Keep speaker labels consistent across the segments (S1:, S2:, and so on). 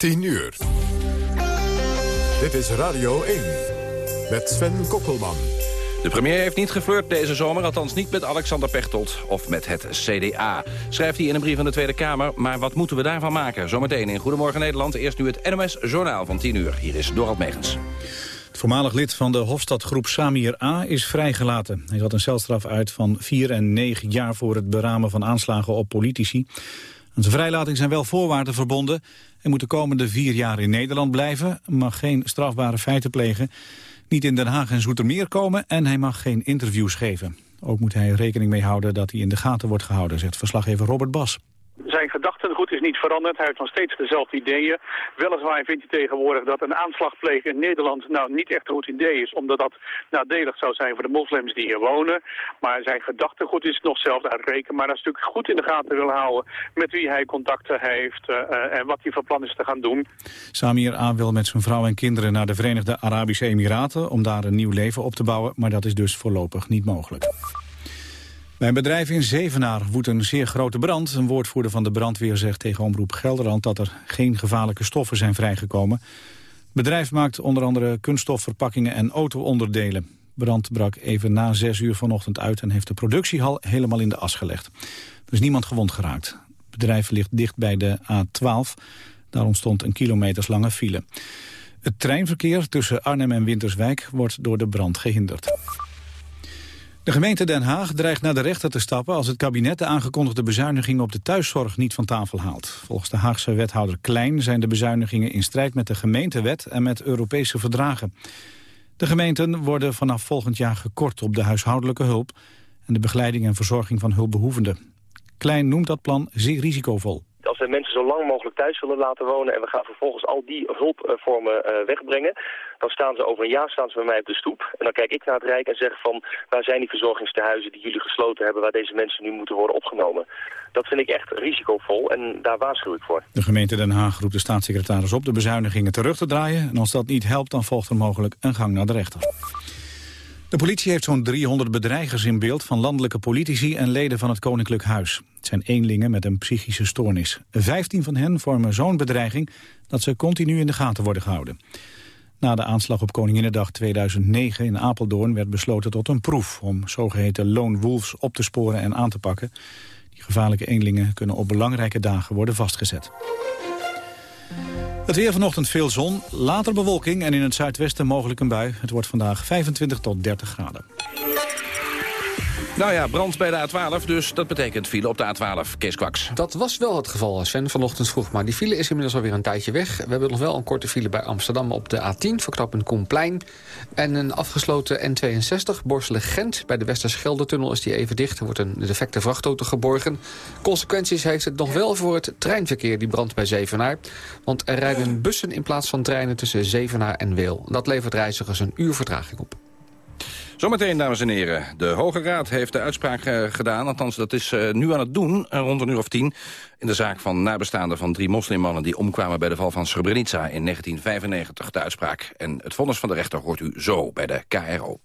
S1: 10 uur. Dit is Radio 1 met Sven Kokkelman.
S2: De premier heeft niet geflirt deze zomer, althans niet met Alexander Pechtold of met het CDA. Schrijft hij in een brief aan de Tweede Kamer, maar wat moeten we daarvan maken? Zometeen in Goedemorgen Nederland, eerst nu het NOS Journaal van 10 uur. Hier is Dorald Megens.
S3: Het voormalig lid van de Hofstadgroep Samir A. is vrijgelaten. Hij had een celstraf uit van 4 en 9 jaar voor het beramen van aanslagen op politici. Zijn vrijlating zijn wel voorwaarden verbonden. Hij moet de komende vier jaar in Nederland blijven, mag geen strafbare feiten plegen, niet in Den Haag en Zoetermeer komen en hij mag geen interviews geven. Ook moet hij rekening mee houden dat hij in de gaten wordt gehouden, zegt verslaggever Robert Bas.
S4: Zijn gedachtengoed is niet veranderd. Hij heeft nog steeds dezelfde ideeën. Weliswaar vindt hij tegenwoordig dat een aanslag plegen in Nederland nou niet echt een goed idee is. Omdat dat nadelig zou zijn voor de moslims die hier wonen. Maar zijn gedachtengoed is nog zelf uitrekenen. Maar dat is natuurlijk goed in de gaten willen houden met wie hij contacten heeft uh, en wat hij van plan is te gaan doen.
S3: Samir A. wil met zijn vrouw en kinderen naar de Verenigde Arabische Emiraten om daar een nieuw leven op te bouwen. Maar dat is dus voorlopig niet mogelijk. Bij een bedrijf in Zevenaar woedt een zeer grote brand. Een woordvoerder van de brandweer zegt tegen Omroep Gelderland... dat er geen gevaarlijke stoffen zijn vrijgekomen. Het bedrijf maakt onder andere kunststofverpakkingen en auto-onderdelen. Brand brak even na zes uur vanochtend uit... en heeft de productiehal helemaal in de as gelegd. Er is niemand gewond geraakt. Het bedrijf ligt dicht bij de A12. Daar ontstond een kilometerslange file. Het treinverkeer tussen Arnhem en Winterswijk wordt door de brand gehinderd. De gemeente Den Haag dreigt naar de rechter te stappen als het kabinet de aangekondigde bezuinigingen op de thuiszorg niet van tafel haalt. Volgens de Haagse wethouder Klein zijn de bezuinigingen in strijd met de gemeentewet en met Europese verdragen. De gemeenten worden vanaf volgend jaar gekort op de huishoudelijke hulp en de begeleiding en verzorging van hulpbehoevenden. Klein noemt dat plan zeer risicovol
S5: mensen zo lang mogelijk thuis willen laten wonen... en we gaan vervolgens al die hulpvormen uh, wegbrengen... dan staan ze over een jaar staan ze bij mij op de stoep. En dan kijk ik naar het Rijk en zeg van... waar zijn die verzorgingstehuizen die jullie gesloten hebben... waar deze mensen nu moeten worden opgenomen? Dat vind ik echt risicovol en daar waarschuw ik voor.
S3: De gemeente Den Haag roept de staatssecretaris op... de bezuinigingen terug te draaien. En als dat niet helpt, dan volgt er mogelijk een gang naar de rechter. De politie heeft zo'n 300 bedreigers in beeld van landelijke politici en leden van het Koninklijk Huis. Het zijn eenlingen met een psychische stoornis. Vijftien van hen vormen zo'n bedreiging dat ze continu in de gaten worden gehouden. Na de aanslag op Koninginnedag 2009 in Apeldoorn werd besloten tot een proef om zogeheten lone wolves op te sporen en aan te pakken. Die gevaarlijke eenlingen kunnen op belangrijke dagen worden vastgezet. Het weer vanochtend veel zon, later bewolking en in het zuidwesten mogelijk een bui. Het wordt vandaag 25 tot 30 graden.
S2: Nou ja, brand bij de A12, dus dat betekent file op de A12. Kees Kwaks.
S6: Dat was wel het geval, Sven, vanochtend vroeg. Maar die file is inmiddels alweer een tijdje weg. We hebben nog wel een korte file bij Amsterdam op de A10... verknappend Koenplein. En een afgesloten N62, Borselen-Gent. Bij de Westerschelde-tunnel is die even dicht. Er wordt een defecte vrachtauto geborgen. Consequenties heeft het nog wel voor het treinverkeer, die brand bij Zevenaar. Want er rijden bussen in plaats van treinen tussen Zevenaar en Weel. Dat levert reizigers een uur vertraging op.
S2: Zometeen, dames en heren. De Hoge Raad heeft de uitspraak uh, gedaan. Althans, dat is uh, nu aan het doen, uh, rond een uur of tien... in de zaak van nabestaanden van drie moslimmannen... die omkwamen bij de val van Srebrenica in 1995. De uitspraak en het vonnis van de rechter hoort u zo bij de KRO.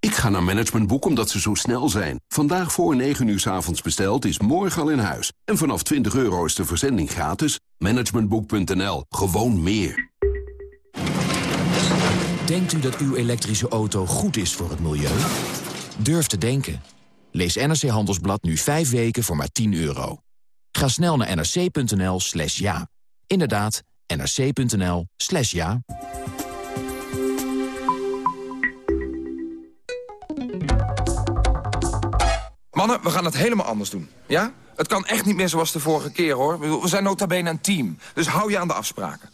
S7: Ik ga naar Managementboek omdat ze zo snel zijn. Vandaag voor 9 uur s avonds besteld is morgen al in huis. En vanaf 20 euro is de verzending gratis. Managementboek.nl. Gewoon meer.
S8: Denkt u dat uw elektrische auto goed is voor het milieu? Durf te denken. Lees NRC Handelsblad nu 5 weken voor maar 10 euro. Ga snel naar nrc.nl slash ja. Inderdaad, nrc.nl slash ja.
S9: Mannen, we gaan het helemaal anders doen. Ja? Het kan echt niet meer zoals de vorige keer, hoor. We zijn nota bene een team. Dus hou je aan de afspraken.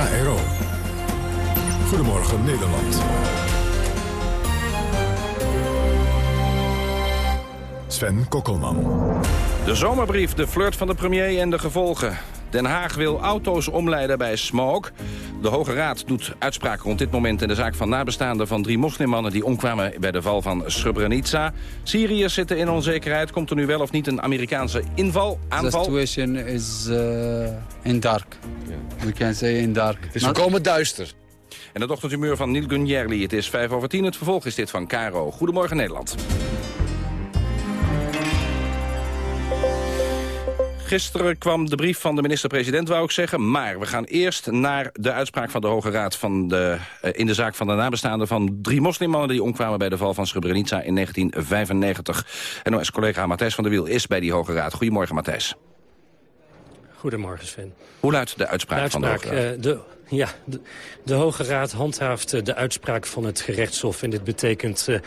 S1: KRO. Goedemorgen Nederland. Sven Kokkelman.
S2: De zomerbrief, de flirt van de premier en de gevolgen. Den Haag wil auto's omleiden bij smog. De Hoge Raad doet uitspraak rond dit moment in de zaak van nabestaanden van drie moslimmannen die omkwamen bij de val van Srebrenica. Syriërs zitten in onzekerheid. Komt er nu wel of niet een Amerikaanse inval, aanval?
S10: The situation is uh, in dark. We can say in dark.
S11: Het is volkomen duister.
S2: En het ochtendhumeur van Neil Gunjerli. Het is vijf over tien. Het vervolg is dit van Caro. Goedemorgen Nederland. Gisteren kwam de brief van de minister-president, wou ik zeggen. Maar we gaan eerst naar de uitspraak van de Hoge Raad... Van de, uh, in de zaak van de nabestaanden van drie moslimmannen... die omkwamen bij de val van Srebrenica in 1995. En NOS-collega Matthijs van der Wiel is bij die Hoge Raad. Goedemorgen, Matthijs.
S12: Goedemorgen, Sven.
S2: Hoe luidt de uitspraak,
S12: de uitspraak
S2: van de Hoge Raad?
S12: Uh, de, ja, de, Hoge Raad handhaaft de uitspraak van het gerechtshof. En dit betekent uh,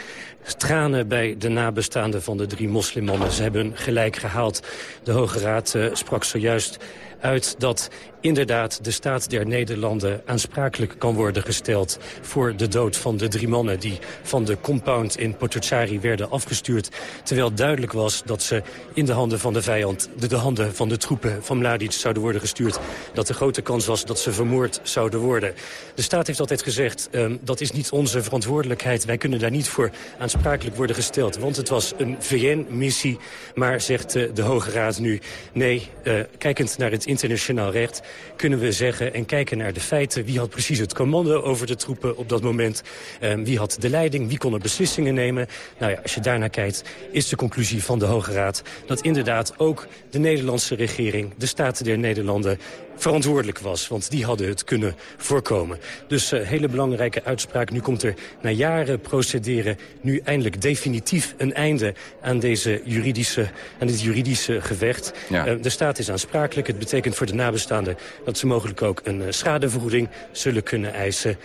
S12: tranen bij de nabestaanden van de drie moslimmannen. Ze hebben gelijk gehaald. De Hoge Raad uh, sprak zojuist uit dat inderdaad de staat der Nederlanden aansprakelijk kan worden gesteld voor de dood van de drie mannen die van de compound in Potocari werden afgestuurd. Terwijl duidelijk was dat ze in de handen van de vijand, de, de handen van de troepen van Mladic zouden worden gestuurd. Dat de grote kans was dat ze vermoord zouden worden. De staat heeft altijd gezegd, um, dat is niet onze verantwoordelijkheid. Wij kunnen daar niet voor aansprakelijk worden gesteld. Want het was een VN-missie. Maar zegt uh, de Hoge Raad nu, nee, uh, kijkend naar het internationaal recht kunnen we zeggen en kijken naar de feiten. Wie had precies het commando over de troepen op dat moment? Um, wie had de leiding? Wie kon er beslissingen nemen? Nou ja, als je daarnaar kijkt, is de conclusie van de Hoge Raad... dat inderdaad ook de Nederlandse regering, de Staten der Nederlanden verantwoordelijk was. Want die hadden het kunnen voorkomen. Dus een uh, hele belangrijke uitspraak. Nu komt er na jaren procederen nu eindelijk definitief een einde aan, deze juridische, aan dit juridische gevecht.
S2: Ja.
S12: Uh, de staat is aansprakelijk. Het betekent voor de nabestaanden dat ze mogelijk ook een uh, schadevergoeding zullen kunnen eisen.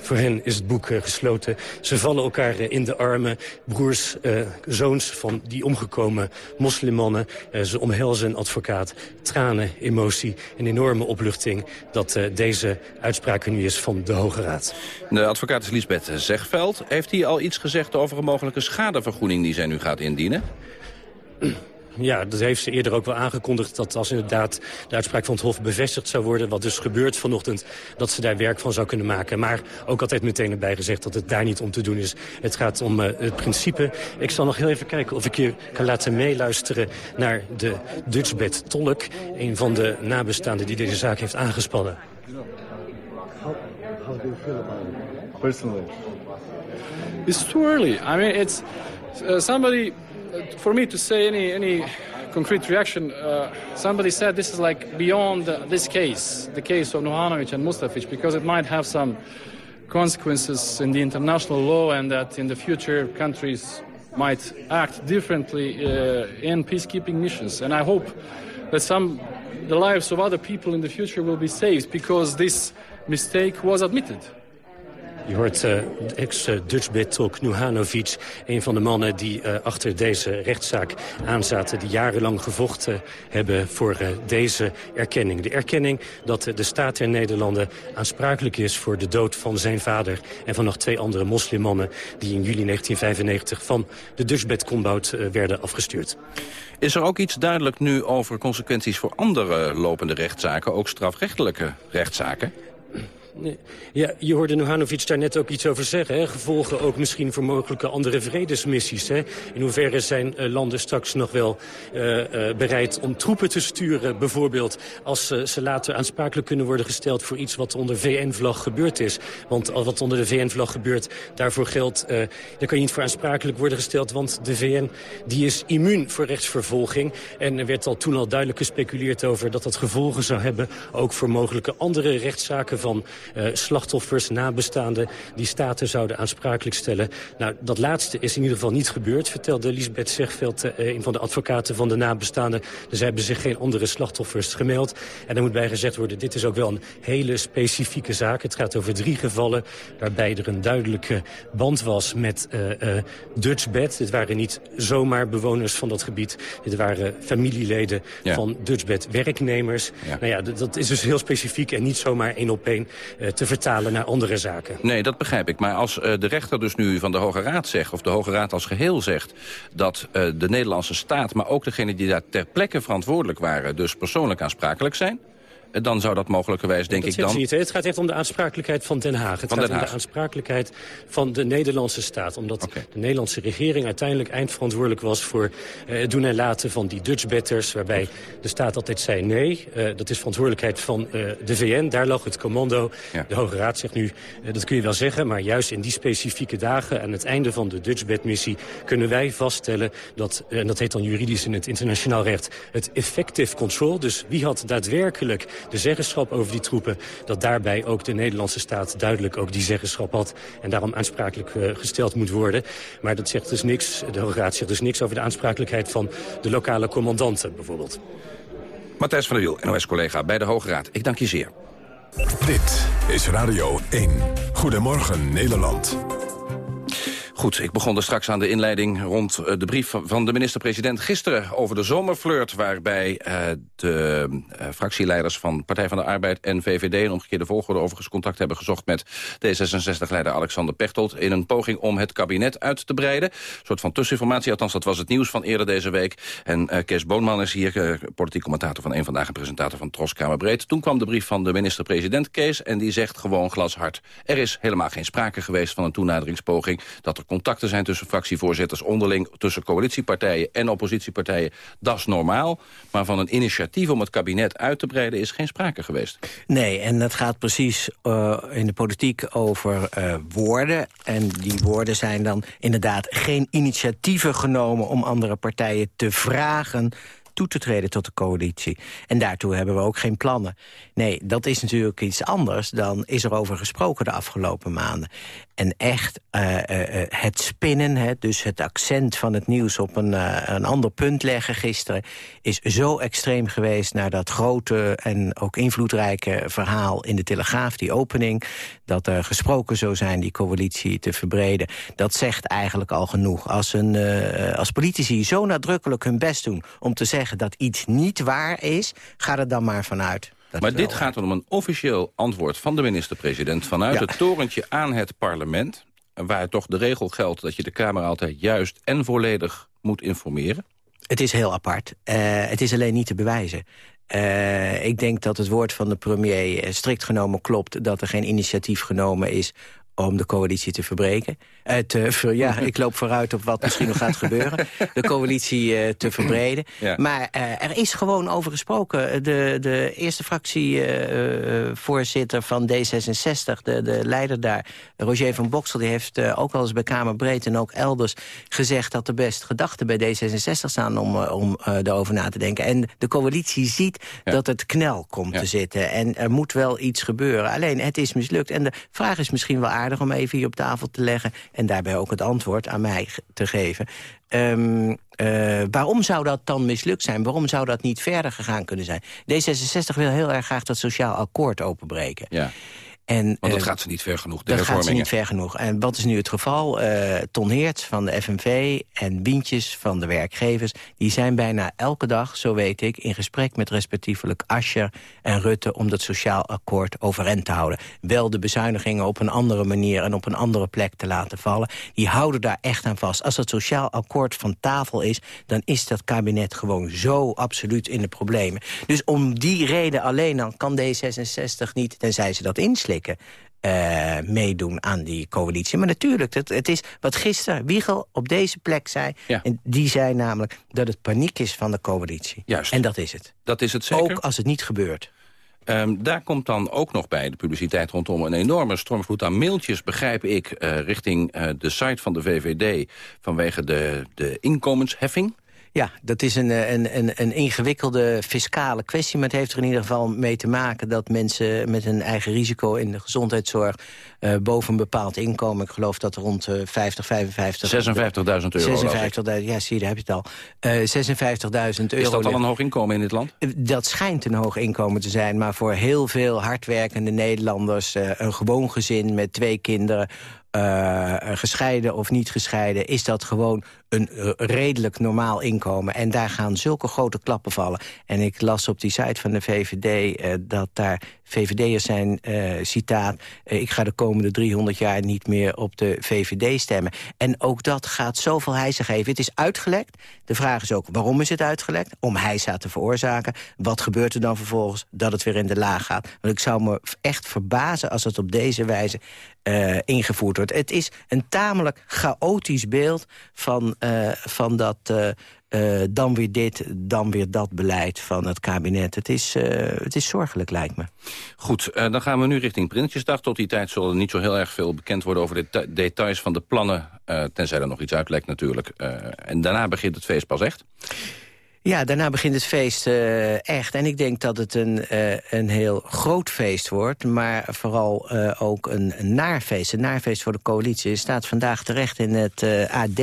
S12: voor hen is het boek gesloten. Ze vallen elkaar in de armen. Broers, zoons van die omgekomen moslimmannen. ze omhelzen een advocaat. Tranen, emotie en enorm enorme opluchting dat uh, deze uitspraak nu is van de Hoge Raad.
S2: De advocaat is Lisbeth Zegveld. Heeft hij al iets gezegd over een mogelijke schadevergoeding die zij nu gaat indienen?
S12: Ja, dat heeft ze eerder ook wel aangekondigd... dat als inderdaad de uitspraak van het Hof bevestigd zou worden... wat dus gebeurt vanochtend, dat ze daar werk van zou kunnen maken. Maar ook altijd meteen erbij gezegd dat het daar niet om te doen is. Het gaat om uh, het principe. Ik zal nog heel even kijken of ik je kan laten meeluisteren... naar de Dutchbed Tolk, een van de nabestaanden die deze zaak heeft aangespannen.
S13: Personally?
S14: It's too early. I mean, it's uh, somebody... for me to say any any concrete reaction, uh, somebody said this is like beyond uh, this case, the case of Nohanovic and Mustafic, because it might have some consequences in the international law, and that in the future countries might act differently uh, in peacekeeping missions. And I hope that some the lives of other people in the future will be saved because this mistake was admitted.
S12: Je hoort uh, ex-Dutch-bed-talk Nuhanovic, een van de mannen die uh, achter deze rechtszaak aanzaten... die jarenlang gevochten hebben voor deze erkenning. De erkenning dat de staat der Nederlanden aansprakelijk is... voor de dood van zijn vader en van nog twee andere moslimmannen... die in juli 1995 van de Dutch-bed-compound werden afgestuurd.
S2: Is er ook iets duidelijk nu over consequenties voor andere lopende rechtszaken... ook strafrechtelijke rechtszaken?
S12: Ja, je hoorde Nuhanovic daar net ook iets over zeggen. Hè? Gevolgen ook misschien voor mogelijke andere vredesmissies. Hè? In hoeverre zijn uh, landen straks nog wel uh, uh, bereid om troepen te sturen... bijvoorbeeld als ze later aansprakelijk kunnen worden gesteld... voor iets wat onder VN-vlag gebeurd is. Want wat onder de VN-vlag gebeurt, daarvoor geldt... daar kan je niet voor aansprakelijk worden gesteld... want de VN die is immuun voor rechtsvervolging. En er werd al toen al duidelijk gespeculeerd over... dat dat gevolgen zou hebben ook voor mogelijke andere rechtszaken van... Uh, slachtoffers, nabestaanden, die staten zouden aansprakelijk stellen. Nou, dat laatste is in ieder geval niet gebeurd, vertelde Lisbeth Zegveld, uh, een van de advocaten van de nabestaanden. Dus hebben zich geen andere slachtoffers gemeld. En er moet bij gezegd worden, dit is ook wel een hele specifieke zaak. Het gaat over drie gevallen waarbij er een duidelijke band was met uh, Dutchbed. Dit waren niet zomaar bewoners van dat gebied. Dit waren familieleden ja. van Dutchbed werknemers.
S2: Ja.
S12: Nou ja, dat is dus heel specifiek en niet zomaar één op één. Eh, te vertalen naar andere zaken.
S2: Nee, dat begrijp ik. Maar als uh, de rechter dus nu van de Hoge Raad zegt... of de Hoge Raad als geheel zegt... dat uh, de Nederlandse staat, maar ook degenen die daar ter plekke verantwoordelijk waren... dus persoonlijk aansprakelijk zijn dan zou dat mogelijkerwijs, denk ik dan...
S12: Niet, het gaat echt om de aansprakelijkheid van Den Haag. Het
S2: van
S12: gaat
S2: Den Haag.
S12: om de aansprakelijkheid van de Nederlandse staat. Omdat okay. de Nederlandse regering uiteindelijk eindverantwoordelijk was... voor uh, het doen en laten van die Dutch betters... waarbij de staat altijd zei nee. Uh, dat is verantwoordelijkheid van uh, de VN. Daar lag het commando. Ja. De Hoge Raad zegt nu, dat kun je wel zeggen... maar juist in die specifieke dagen... aan het einde van de Dutch missie kunnen wij vaststellen dat... en dat heet dan juridisch in het internationaal recht... het effective control, dus wie had daadwerkelijk de zeggenschap over die troepen... dat daarbij ook de Nederlandse staat duidelijk ook die zeggenschap had... en daarom aansprakelijk uh, gesteld moet worden. Maar dat zegt dus niks, de Hoge Raad zegt dus niks over de aansprakelijkheid... van de lokale commandanten bijvoorbeeld.
S2: Matthijs van der Wiel, NOS-collega bij de Hoge Raad. Ik dank je zeer.
S1: Dit is Radio 1. Goedemorgen Nederland.
S2: Goed, ik begon er straks aan de inleiding rond uh, de brief van de minister-president gisteren over de zomerflirt, waarbij uh, de uh, fractieleiders van Partij van de Arbeid en VVD een omgekeerde volgorde overigens contact hebben gezocht met D66-leider Alexander Pechtold in een poging om het kabinet uit te breiden. Een soort van tusseninformatie, althans dat was het nieuws van eerder deze week. En Kees Boonman is hier, politiek commentator van een vandaag en presentator van Tros Kamerbreed. Toen kwam de brief van de minister-president Kees en die zegt gewoon glashard. Er is helemaal geen sprake geweest van een toenaderingspoging, dat er contacten zijn tussen fractievoorzitters onderling... tussen coalitiepartijen en oppositiepartijen, dat is normaal. Maar van een initiatief om het kabinet uit te breiden is geen sprake geweest.
S11: Nee, en dat gaat precies uh, in de politiek over uh, woorden. En die woorden zijn dan inderdaad geen initiatieven genomen... om andere partijen te vragen toe te treden tot de coalitie. En daartoe hebben we ook geen plannen. Nee, dat is natuurlijk iets anders dan is er over gesproken de afgelopen maanden. En echt uh, uh, het spinnen, hè, dus het accent van het nieuws op een, een ander punt leggen gisteren... is zo extreem geweest naar dat grote en ook invloedrijke verhaal in de Telegraaf, die opening. Dat er gesproken zou zijn die coalitie te verbreden. Dat zegt eigenlijk al genoeg. Als, een, als politici zo nadrukkelijk hun best doen om te zeggen dat iets niet waar is... ga er dan maar vanuit.
S2: Dat maar dit gaat om een officieel antwoord van de minister-president... vanuit ja. het torentje aan het parlement... waar toch de regel geldt dat je de Kamer altijd juist en volledig moet informeren?
S11: Het is heel apart. Uh, het is alleen niet te bewijzen. Uh, ik denk dat het woord van de premier strikt genomen klopt... dat er geen initiatief genomen is om de coalitie te verbreken. Uh, te ver, ja, ik loop vooruit op wat misschien nog gaat gebeuren. De coalitie uh, te verbreden. Ja. Maar uh, er is gewoon over gesproken. De, de eerste fractievoorzitter van D66, de, de leider daar... Roger van Boksel, die heeft ook al eens bij Kamerbreed... en ook elders gezegd dat er best gedachten bij D66 staan... om, om erover na te denken. En de coalitie ziet ja. dat het knel komt ja. te zitten. En er moet wel iets gebeuren. Alleen, het is mislukt. En de vraag is misschien wel aardig om even hier op tafel te leggen... en daarbij ook het antwoord aan mij te geven. Um, uh, waarom zou dat dan mislukt zijn? Waarom zou dat niet verder gegaan kunnen zijn? D66 wil heel erg graag dat sociaal akkoord openbreken.
S2: Ja. En, Want dat uh, gaat ze niet ver genoeg, de
S11: Dat gaat ze niet ver genoeg. En wat is nu het geval? Uh, Ton Heerts van de FNV en Wientjes van de werkgevers... die zijn bijna elke dag, zo weet ik, in gesprek met respectievelijk Ascher en Rutte... om dat sociaal akkoord overeind te houden. Wel de bezuinigingen op een andere manier en op een andere plek te laten vallen. Die houden daar echt aan vast. Als dat sociaal akkoord van tafel is... dan is dat kabinet gewoon zo absoluut in de problemen. Dus om die reden alleen dan kan D66 niet, tenzij ze dat inslikken... Uh, meedoen aan die coalitie. Maar natuurlijk, het, het is wat gisteren Wiegel op deze plek zei.
S2: Ja.
S11: En die zei namelijk dat het paniek is van de coalitie.
S2: Juist.
S11: En dat is het.
S2: Dat is het zeker.
S11: Ook als het niet gebeurt.
S2: Um, daar komt dan ook nog bij de publiciteit rondom een enorme stormvloed aan mailtjes, begrijp ik, uh, richting uh, de site van de VVD vanwege de, de inkomensheffing.
S11: Ja, dat is een, een, een, een ingewikkelde fiscale kwestie. Maar het heeft er in ieder geval mee te maken... dat mensen met een eigen risico in de gezondheidszorg... Uh, boven een bepaald inkomen, ik geloof dat er rond uh, 50, 55...
S2: 56.000 euro,
S11: 56.000, ja, zie je, daar heb je het al. Uh, 56.000 euro.
S2: Is dat al een hoog inkomen in dit land?
S11: Dat schijnt een hoog inkomen te zijn. Maar voor heel veel hardwerkende Nederlanders... Uh, een gewoon gezin met twee kinderen... Uh, gescheiden of niet gescheiden... is dat gewoon een uh, redelijk normaal inkomen. En daar gaan zulke grote klappen vallen. En ik las op die site van de VVD uh, dat daar VVD'ers zijn, uh, citaat... Ik ga de komende 300 jaar niet meer op de VVD stemmen. En ook dat gaat zoveel hijsen geven. Het is uitgelekt. De vraag is ook, waarom is het uitgelekt? Om hijsa te veroorzaken. Wat gebeurt er dan vervolgens? Dat het weer in de laag gaat. Want ik zou me echt verbazen als het op deze wijze ingevoerd wordt. Het is een tamelijk chaotisch beeld van, uh, van dat... Uh, dan weer dit, dan weer dat beleid van het kabinet. Het is, het is zorgelijk, lijkt me.
S2: Goed, dan gaan we nu richting Prinsjesdag. Tot die tijd zullen er niet zo heel erg veel bekend worden... over de details van de plannen, tenzij er nog iets uitlekt natuurlijk. en daarna begint het feest pas echt.
S11: Ja, daarna begint het feest uh, echt. En ik denk dat het een, uh, een heel groot feest wordt. Maar vooral uh, ook een, een naarfeest. Een naarfeest voor de coalitie. Er staat vandaag terecht in het AD...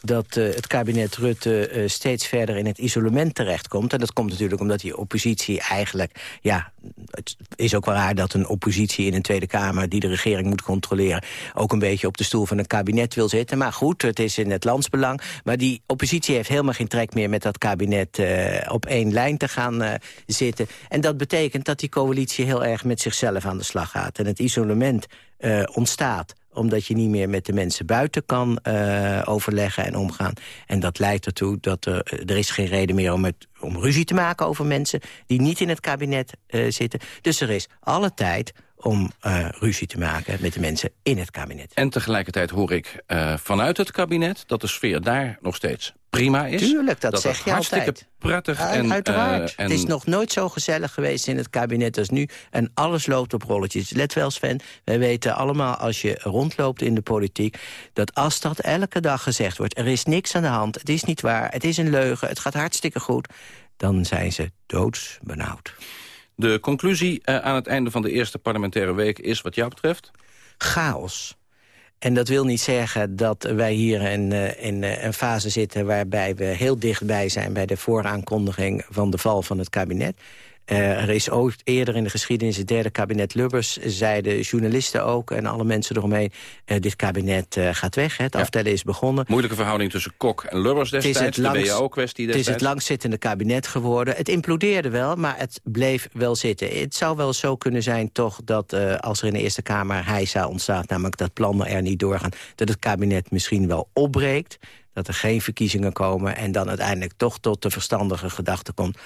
S11: dat het kabinet Rutte steeds verder in het isolement terechtkomt. En dat komt natuurlijk omdat die oppositie eigenlijk... ja, het is ook wel raar dat een oppositie in een Tweede Kamer... die de regering moet controleren... ook een beetje op de stoel van een kabinet wil zitten. Maar goed, het is in het landsbelang. Maar die oppositie heeft helemaal geen trek meer met dat kabinet kabinet uh, op één lijn te gaan uh, zitten. En dat betekent dat die coalitie heel erg met zichzelf aan de slag gaat. En het isolement uh, ontstaat omdat je niet meer met de mensen buiten kan overleggen en omgaan. En dat leidt ertoe dat er, er is geen reden meer om, om ruzie te maken over mensen... die niet in het kabinet zitten. Dus er is alle tijd om uh, ruzie te maken met de mensen in het kabinet.
S2: En tegelijkertijd hoor ik uh, vanuit het kabinet dat de sfeer daar nog steeds prima is.
S11: Tuurlijk, dat, dat zeg je
S2: hartstikke
S11: altijd.
S2: prettig.
S11: Ja,
S2: en,
S11: uiteraard.
S2: Uh, en...
S11: Het is nog nooit zo gezellig geweest in het kabinet als nu. En alles loopt op rolletjes. Let wel, Sven, wij weten allemaal als je rondloopt in de politiek... dat als dat elke dag gezegd wordt, er is niks aan de hand... het is niet waar, het is een leugen, het gaat hartstikke goed... dan zijn ze doodsbenauwd.
S2: De conclusie uh, aan het einde van de eerste parlementaire week is wat jou betreft?
S11: Chaos. En dat wil niet zeggen dat wij hier in, uh, in uh, een fase zitten... waarbij we heel dichtbij zijn bij de vooraankondiging van de val van het kabinet. Uh, er is ook eerder in de geschiedenis, het derde kabinet Lubbers... zeiden journalisten ook en alle mensen eromheen... Uh, dit kabinet uh, gaat weg, hè. het ja. aftellen is begonnen.
S2: Moeilijke verhouding tussen Kok en Lubbers destijds, de WO-kwestie
S11: Het is het langzittende kabinet geworden. Het implodeerde wel, maar het bleef wel zitten. Het zou wel zo kunnen zijn toch dat als er in de Eerste Kamer heisa ontstaat... namelijk dat plannen er niet doorgaan, dat het kabinet misschien wel opbreekt... dat er geen verkiezingen komen en dan uiteindelijk toch tot de verstandige gedachte komt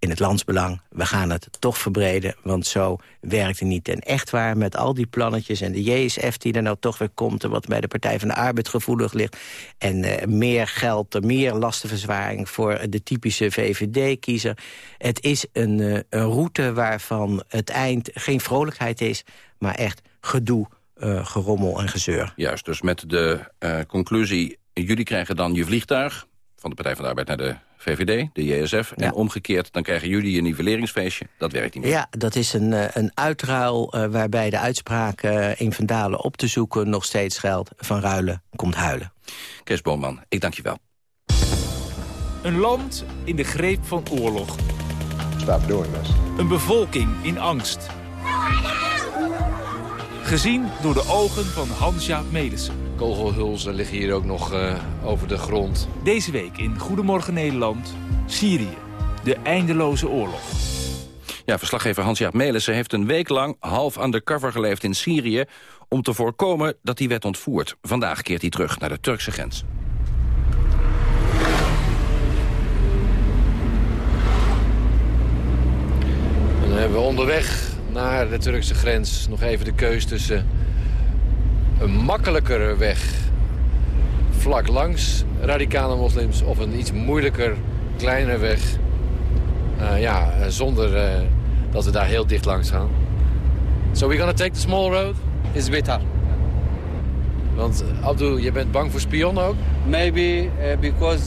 S11: in het landsbelang, we gaan het toch verbreden... want zo werkt het niet. En echt waar, met al die plannetjes en de JSF die er nou toch weer komt... en wat bij de Partij van de Arbeid gevoelig ligt... en uh, meer geld, meer lastenverzwaring voor de typische VVD-kiezer. Het is een, uh, een route waarvan het eind geen vrolijkheid is... maar echt gedoe, uh, gerommel en gezeur.
S2: Juist, dus met de conclusie... jullie krijgen dan je vliegtuig van de Partij van de Arbeid naar de VVD, de JSF. Ja. En omgekeerd, dan krijgen jullie een nivelleringsfeestje. Dat werkt niet meer.
S11: Ja, dat is een, een uitruil uh, waarbij de uitspraak uh, in Vandalen op te zoeken... nog steeds geldt, van ruilen komt huilen.
S2: Kees Boonman, ik dank je wel.
S15: Een land in de greep van oorlog.
S16: Stop doing this.
S15: Een bevolking in angst. Gezien door de ogen van Hans-Jaap Melissen.
S17: Kogelhulzen liggen hier ook nog uh, over de grond.
S15: Deze week in Goedemorgen Nederland, Syrië. De eindeloze oorlog.
S2: Ja, verslaggever Hans-Jaap Melissen heeft een week lang half undercover geleefd in Syrië... om te voorkomen dat hij werd ontvoerd. Vandaag keert hij terug naar de Turkse grens.
S17: En dan hebben we onderweg naar de Turkse grens nog even de keus tussen een makkelijkere weg vlak langs radicale moslims... of een iets moeilijker, kleinere weg uh, ja, zonder uh, dat we daar heel dicht langs gaan. So we're gonna take the small road?
S10: Is better.
S17: Want Abdul, je bent bang voor spionnen ook?
S10: Maybe because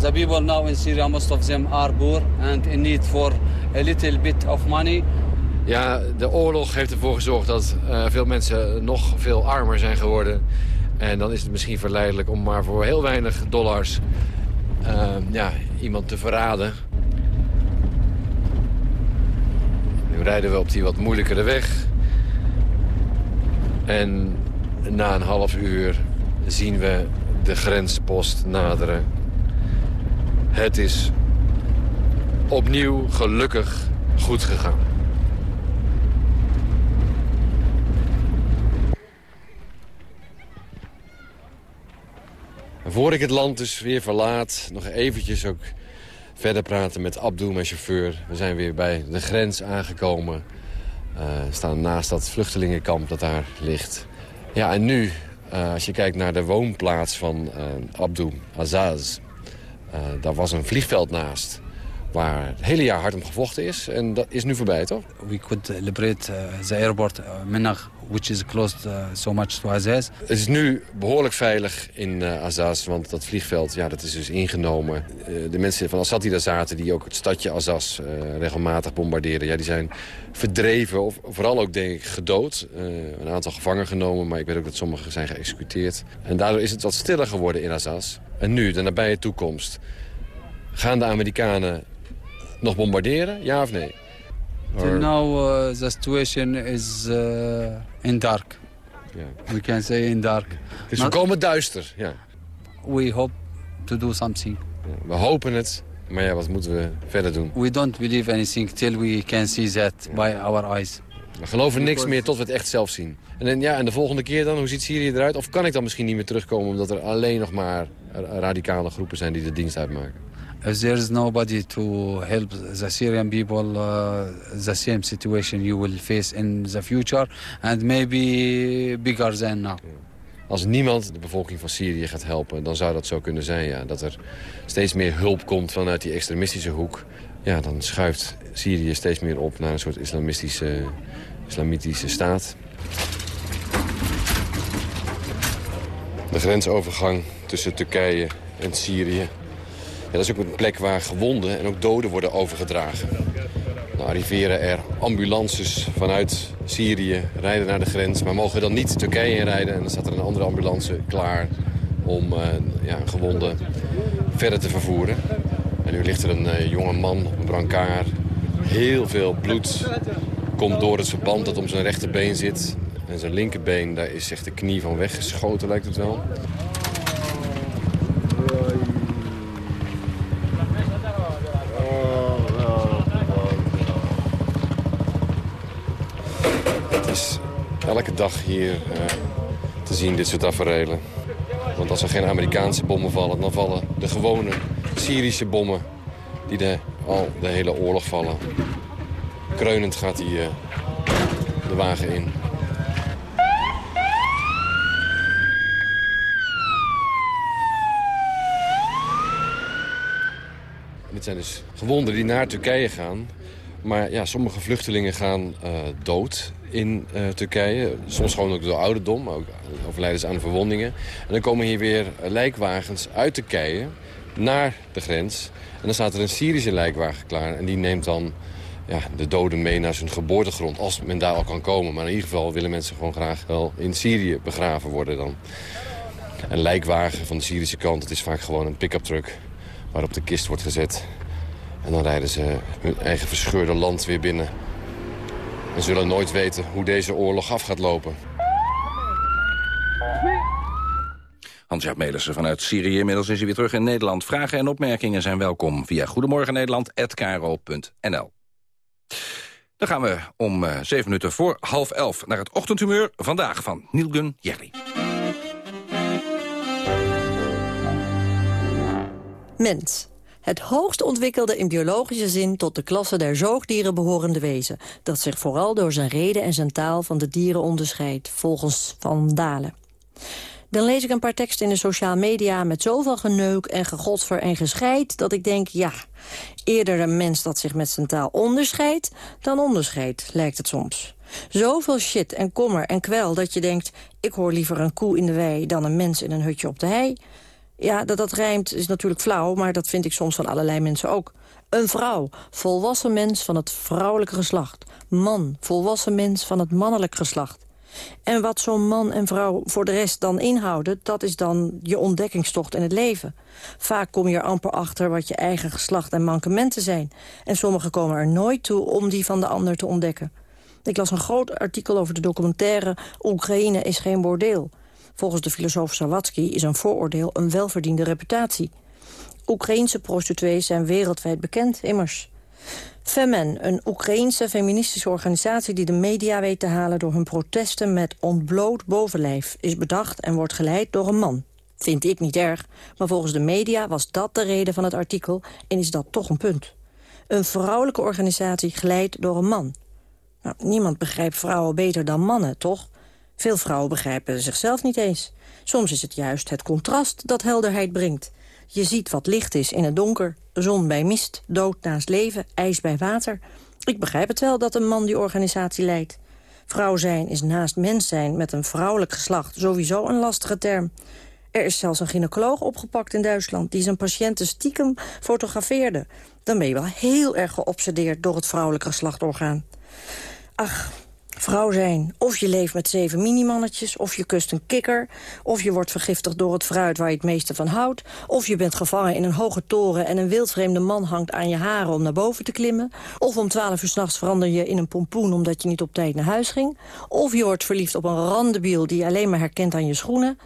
S10: the people now in Syria, most of them are poor and in need for a little bit of money.
S17: Ja, de oorlog heeft ervoor gezorgd dat uh, veel mensen nog veel armer zijn geworden. En dan is het misschien verleidelijk om maar voor heel weinig dollars uh, ja, iemand te verraden. Nu rijden we op die wat moeilijkere weg. En na een half uur zien we de grenspost naderen. Het is opnieuw gelukkig goed gegaan. En voor ik het land dus weer verlaat, nog eventjes ook verder praten met Abdul, mijn chauffeur. We zijn weer bij de grens aangekomen. Uh, staan naast dat vluchtelingenkamp dat daar ligt. Ja, en nu, uh, als je kijkt naar de woonplaats van uh, Abdul Azaz... daar was een vliegveld naast waar het hele jaar hard om gevochten is. En dat is nu voorbij, toch?
S10: We could liberate the airport Menach, which is closed so much to Azaz.
S17: Het is nu behoorlijk veilig in Azaz, want dat vliegveld ja, dat is dus ingenomen. de mensen van Assad die daar zaten, die ook het stadje Azaz regelmatig bombardeerden... Ja, die zijn verdreven, of vooral ook denk ik gedood. een aantal gevangen genomen, maar ik weet ook dat sommigen zijn geëxecuteerd. En daardoor is het wat stiller geworden in Azaz. En nu, de nabije toekomst, gaan de Amerikanen nog bombarderen, ja of nee?
S10: Till now uh, the situation is uh, in dark. Yeah. We can say in dark.
S17: Het is volkomen duister, ja.
S10: We hope to do something.
S17: Ja, we hopen het, maar ja, wat moeten we verder doen?
S10: We don't believe anything till we can see that by our eyes.
S17: We geloven niks meer tot we het echt zelf zien. En, ja, en de volgende keer dan, hoe ziet Syrië eruit? Of kan ik dan misschien niet meer terugkomen omdat er alleen nog maar radicale groepen zijn die de dienst uitmaken?
S10: If there is nobody to help the Syrian people, uh, the same situation you will face in the future and maybe bigger than now.
S17: Als niemand de bevolking van Syrië gaat helpen, dan zou dat zo kunnen zijn. Ja. Dat er steeds meer hulp komt vanuit die extremistische hoek. Ja, dan schuift Syrië steeds meer op naar een soort islamistische, islamitische staat. De grensovergang tussen Turkije en Syrië dat is ook een plek waar gewonden en ook doden worden overgedragen. Dan arriveren er ambulances vanuit Syrië, rijden naar de grens... maar mogen dan niet Turkije inrijden. En dan staat er een andere ambulance klaar om uh, ja, een gewonde verder te vervoeren. En nu ligt er een uh, jonge man op een brancard. Heel veel bloed komt door het verband dat om zijn rechterbeen zit. En zijn linkerbeen, daar is echt de knie van weggeschoten, lijkt het wel. Elke dag hier uh, te zien, dit soort tafereelen. Want als er geen Amerikaanse bommen vallen, dan vallen de gewone Syrische bommen... die de, al de hele oorlog vallen. Kreunend gaat hij uh, de wagen in. dit zijn dus gewonden die naar Turkije gaan. Maar ja, sommige vluchtelingen gaan uh, dood in uh, Turkije. Soms gewoon ook door ouderdom, maar ook overlijden ze aan verwondingen. En dan komen hier weer lijkwagens uit Turkije naar de grens. En dan staat er een Syrische lijkwagen klaar. En die neemt dan ja, de doden mee naar zijn geboortegrond. Als men daar al kan komen. Maar in ieder geval willen mensen gewoon graag wel in Syrië begraven worden dan. Een lijkwagen van de Syrische kant, het is vaak gewoon een pick-up truck... waarop de kist wordt gezet. En dan rijden ze hun eigen verscheurde land weer binnen. We zullen nooit weten hoe deze oorlog af gaat lopen.
S2: Hans-Jaap Melissen vanuit Syrië. Inmiddels is hij weer terug in Nederland. Vragen en opmerkingen zijn welkom via Goedemorgen Nederland@kro.nl. Dan gaan we om uh, zeven minuten voor half elf naar het ochtendhumeur. Vandaag van Nielgun Jerry.
S18: Mens. Het hoogst ontwikkelde in biologische zin tot de klasse der zoogdieren behorende wezen... dat zich vooral door zijn reden en zijn taal van de dieren onderscheidt... volgens Van Dalen. Dan lees ik een paar teksten in de sociale media met zoveel geneuk en gegodver en gescheid... dat ik denk, ja, eerder een mens dat zich met zijn taal onderscheidt... dan onderscheidt, lijkt het soms. Zoveel shit en kommer en kwel dat je denkt... ik hoor liever een koe in de wei dan een mens in een hutje op de hei... Ja, dat dat rijmt is natuurlijk flauw, maar dat vind ik soms van allerlei mensen ook. Een vrouw, volwassen mens van het vrouwelijke geslacht. Man, volwassen mens van het mannelijk geslacht. En wat zo'n man en vrouw voor de rest dan inhouden... dat is dan je ontdekkingstocht in het leven. Vaak kom je er amper achter wat je eigen geslacht en mankementen zijn. En sommigen komen er nooit toe om die van de ander te ontdekken. Ik las een groot artikel over de documentaire... Oekraïne is geen bordeel. Volgens de filosoof Sawatsky is een vooroordeel een welverdiende reputatie. Oekraïense prostituees zijn wereldwijd bekend, immers. Femen, een Oekraïense feministische organisatie die de media weet te halen door hun protesten met ontbloot bovenlijf, is bedacht en wordt geleid door een man. Vind ik niet erg, maar volgens de media was dat de reden van het artikel... en is dat toch een punt. Een vrouwelijke organisatie glijdt door een man. Nou, niemand begrijpt vrouwen beter dan mannen, toch? Veel vrouwen begrijpen zichzelf niet eens. Soms is het juist het contrast dat helderheid brengt. Je ziet wat licht is in het donker, zon bij mist, dood naast leven, ijs bij water. Ik begrijp het wel dat een man die organisatie leidt. Vrouw zijn is naast mens zijn met een vrouwelijk geslacht sowieso een lastige term. Er is zelfs een gynaecoloog opgepakt in Duitsland... die zijn patiënten stiekem fotografeerde. Dan ben je wel heel erg geobsedeerd door het vrouwelijk geslachtorgaan. Ach, vrouw zijn. Of je leeft met zeven minimannetjes, of je kust een kikker... of je wordt vergiftigd door het fruit waar je het meeste van houdt... of je bent gevangen in een hoge toren... en een wildvreemde man hangt aan je haren om naar boven te klimmen... of om twaalf uur s'nachts verander je in een pompoen... omdat je niet op tijd naar huis ging... of je wordt verliefd op een randebiel die je alleen maar herkent aan je schoenen...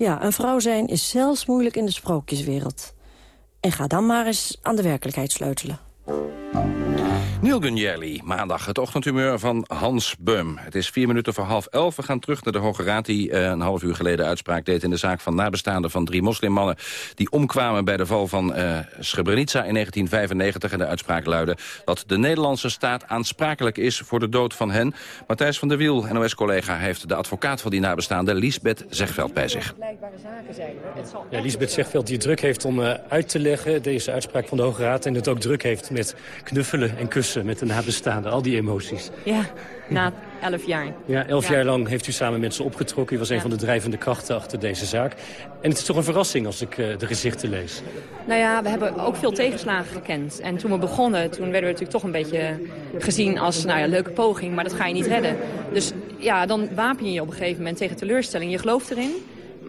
S18: Ja, een vrouw zijn is zelfs moeilijk in de sprookjeswereld. En ga dan maar eens aan de werkelijkheid sleutelen.
S2: Neil Gunjerli, maandag het ochtendhumeur van Hans Beum. Het is vier minuten voor half elf. We gaan terug naar de Hoge Raad die uh, een half uur geleden uitspraak deed... in de zaak van nabestaanden van drie moslimmannen... die omkwamen bij de val van uh, Srebrenica in 1995. En de uitspraak luidde dat de Nederlandse staat aansprakelijk is... voor de dood van hen. Matthijs van der Wiel, NOS-collega, heeft de advocaat van die nabestaanden... Lisbeth Zegveld bij zich.
S12: Ja, Lisbeth Zegveld die druk heeft om uh, uit te leggen... deze uitspraak van de Hoge Raad... en het ook druk heeft met knuffelen en kussen met de nabestaanden, al die emoties.
S19: Ja, na elf jaar.
S12: Ja, elf jaar lang heeft u samen met ze opgetrokken. U was een van de drijvende krachten achter deze zaak. En het is toch een verrassing als ik uh, de gezichten lees.
S19: Nou ja, we hebben ook veel tegenslagen gekend. En toen we begonnen, toen werden we natuurlijk toch een beetje gezien als... nou ja, leuke poging, maar dat ga je niet redden. Dus ja, dan wapen je je op een gegeven moment tegen teleurstelling. Je gelooft erin.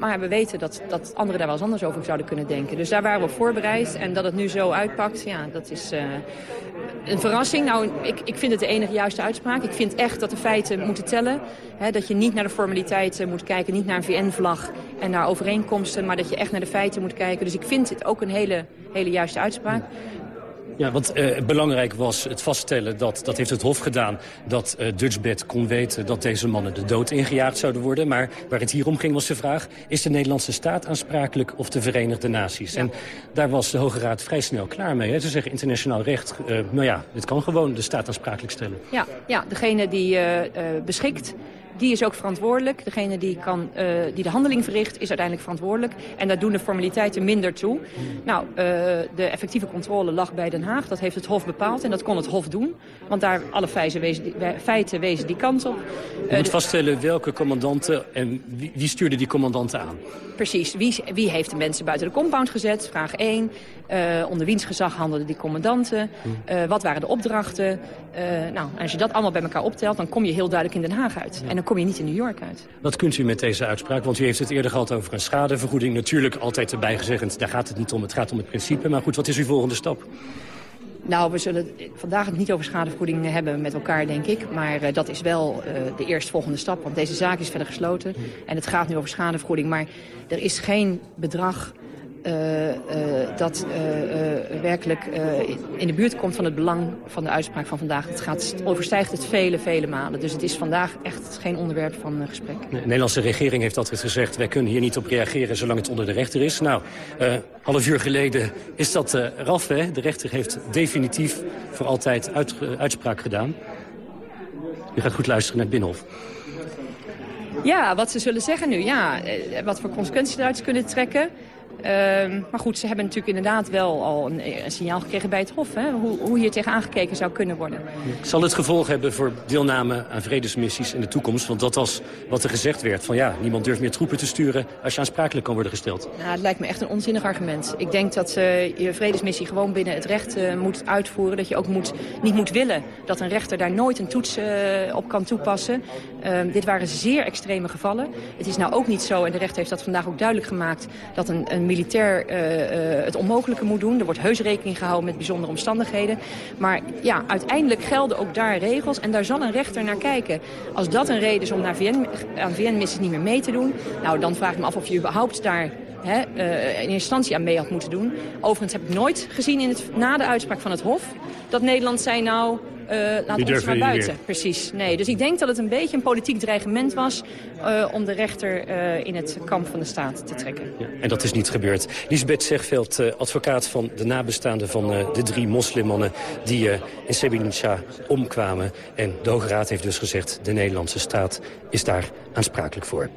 S19: Maar we weten dat, dat anderen daar wel eens anders over zouden kunnen denken. Dus daar waren we voorbereid. En dat het nu zo uitpakt, ja, dat is uh, een verrassing. Nou, ik, ik vind het de enige juiste uitspraak. Ik vind echt dat de feiten moeten tellen. Hè, dat je niet naar de formaliteiten moet kijken, niet naar een VN-vlag en naar overeenkomsten. Maar dat je echt naar de feiten moet kijken. Dus ik vind het ook een hele, hele juiste uitspraak.
S12: Ja, want uh, belangrijk was het vaststellen, dat, dat heeft het Hof gedaan... dat uh, Dutchbed kon weten dat deze mannen de dood ingejaagd zouden worden. Maar waar het hier om ging was de vraag... is de Nederlandse staat aansprakelijk of de Verenigde Naties? En daar was de Hoge Raad vrij snel klaar mee. Hè? Ze zeggen internationaal recht, uh, nou ja, het kan gewoon de staat aansprakelijk stellen.
S19: Ja, ja degene die beschikt die is ook verantwoordelijk. Degene die, kan, uh, die de handeling verricht is uiteindelijk verantwoordelijk. En daar doen de formaliteiten minder toe. Nou, uh, de effectieve controle lag bij Den Haag. Dat heeft het Hof bepaald en dat kon het Hof doen. Want daar alle feiten wezen die, feiten wezen die kant op.
S12: Je moet vaststellen welke commandanten en wie, wie stuurde die commandanten aan?
S19: Precies. Wie, wie heeft de mensen buiten de compound gezet? Vraag 1. Uh, onder wiens gezag handelden die commandanten? Uh, wat waren de opdrachten? Uh, nou, als je dat allemaal bij elkaar optelt, dan kom je heel duidelijk in Den Haag uit. Ja. En dan kom je niet in New York uit.
S12: Wat kunt u met deze uitspraak? Want u heeft het eerder gehad over een schadevergoeding. Natuurlijk altijd erbij gezegd, daar gaat het niet om. Het gaat om het principe. Maar goed, wat is uw volgende stap?
S19: Nou, we zullen vandaag het niet over schadevergoeding hebben met elkaar, denk ik. Maar uh, dat is wel uh, de eerstvolgende stap, want deze zaak is verder gesloten. En het gaat nu over schadevergoeding. Maar er is geen bedrag uh, uh, dat uh, werkelijk in de buurt komt van het belang van de uitspraak van vandaag. Het, gaat, overstijgt het vele, vele malen. Dus het is vandaag echt geen onderwerp van gesprek.
S12: De Nederlandse regering heeft altijd gezegd... wij kunnen hier niet op reageren zolang het onder de rechter is. Nou, half uur geleden is dat eraf. Hè? De rechter heeft definitief voor altijd uit, uitspraak gedaan. U gaat goed luisteren naar het Binnenhof.
S19: Ja, wat ze zullen zeggen nu. Ja, wat voor consequenties eruit kunnen trekken. Uh, maar goed, ze hebben natuurlijk inderdaad wel al een, een signaal gekregen bij het Hof. Hè, hoe, hoe hier tegen aangekeken zou kunnen worden.
S12: Zal het gevolg hebben voor deelname aan vredesmissies in de toekomst? Want dat was wat er gezegd werd. Van ja, niemand durft meer troepen te sturen als je aansprakelijk kan worden gesteld.
S19: Nou, het lijkt me echt een onzinnig argument. Ik denk dat uh, je vredesmissie gewoon binnen het recht uh, moet uitvoeren. Dat je ook moet, niet moet willen dat een rechter daar nooit een toets uh, op kan toepassen. dit waren zeer extreme gevallen. Het is nou ook niet zo, en de rechter heeft dat vandaag ook duidelijk gemaakt... dat een, een militair uh, uh, het onmogelijke moet doen. Er wordt heus rekening gehouden met bijzondere omstandigheden. Maar ja, uiteindelijk gelden ook daar regels en daar zal een rechter naar kijken. Als dat een reden is om naar VN, aan VN-missies niet meer mee te doen... nou, dan vraag ik me af of je überhaupt daar uh, in instantie aan mee had moeten doen. Overigens heb ik nooit gezien in het, na de uitspraak van het Hof... dat Nederland zei nou, uh, laat ons
S12: durven
S19: maar buiten. Precies, nee. Dus ik denk dat het een beetje een politiek dreigement was... eh, om de rechter eh, in het kamp van de staat te trekken.
S12: En dat is niet gebeurd. Lisbeth Zegveld, eh, advocaat van de nabestaanden van eh, de drie moslimmannen... die eh, in Srebrenica omkwamen. En de Hoge Raad heeft dus gezegd... de Nederlandse staat is daar aansprakelijk voor.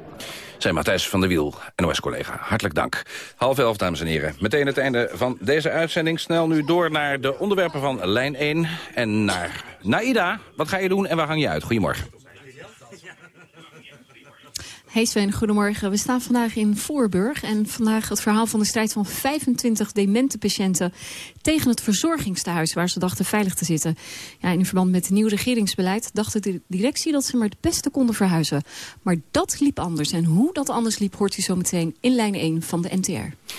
S2: Zijn Matthijs van der Wiel, NOS-collega. Hartelijk dank. Half elf, dames en heren. Meteen het einde van deze uitzending. Snel nu door naar de onderwerpen van lijn 1 en naar Naida. Wat ga je doen en waar hang je uit? Goedemorgen.
S20: Hey Sven, goedemorgen. We staan vandaag in Voorburg. En vandaag het verhaal van de strijd van 25 demente patiënten... tegen het verzorgingstehuis waar ze dachten veilig te zitten. Ja, in verband met het nieuw regeringsbeleid dacht de directie... dat ze maar het beste konden verhuizen. Maar dat liep anders. En hoe dat anders liep hoort u zo meteen in lijn 1 van de NTR.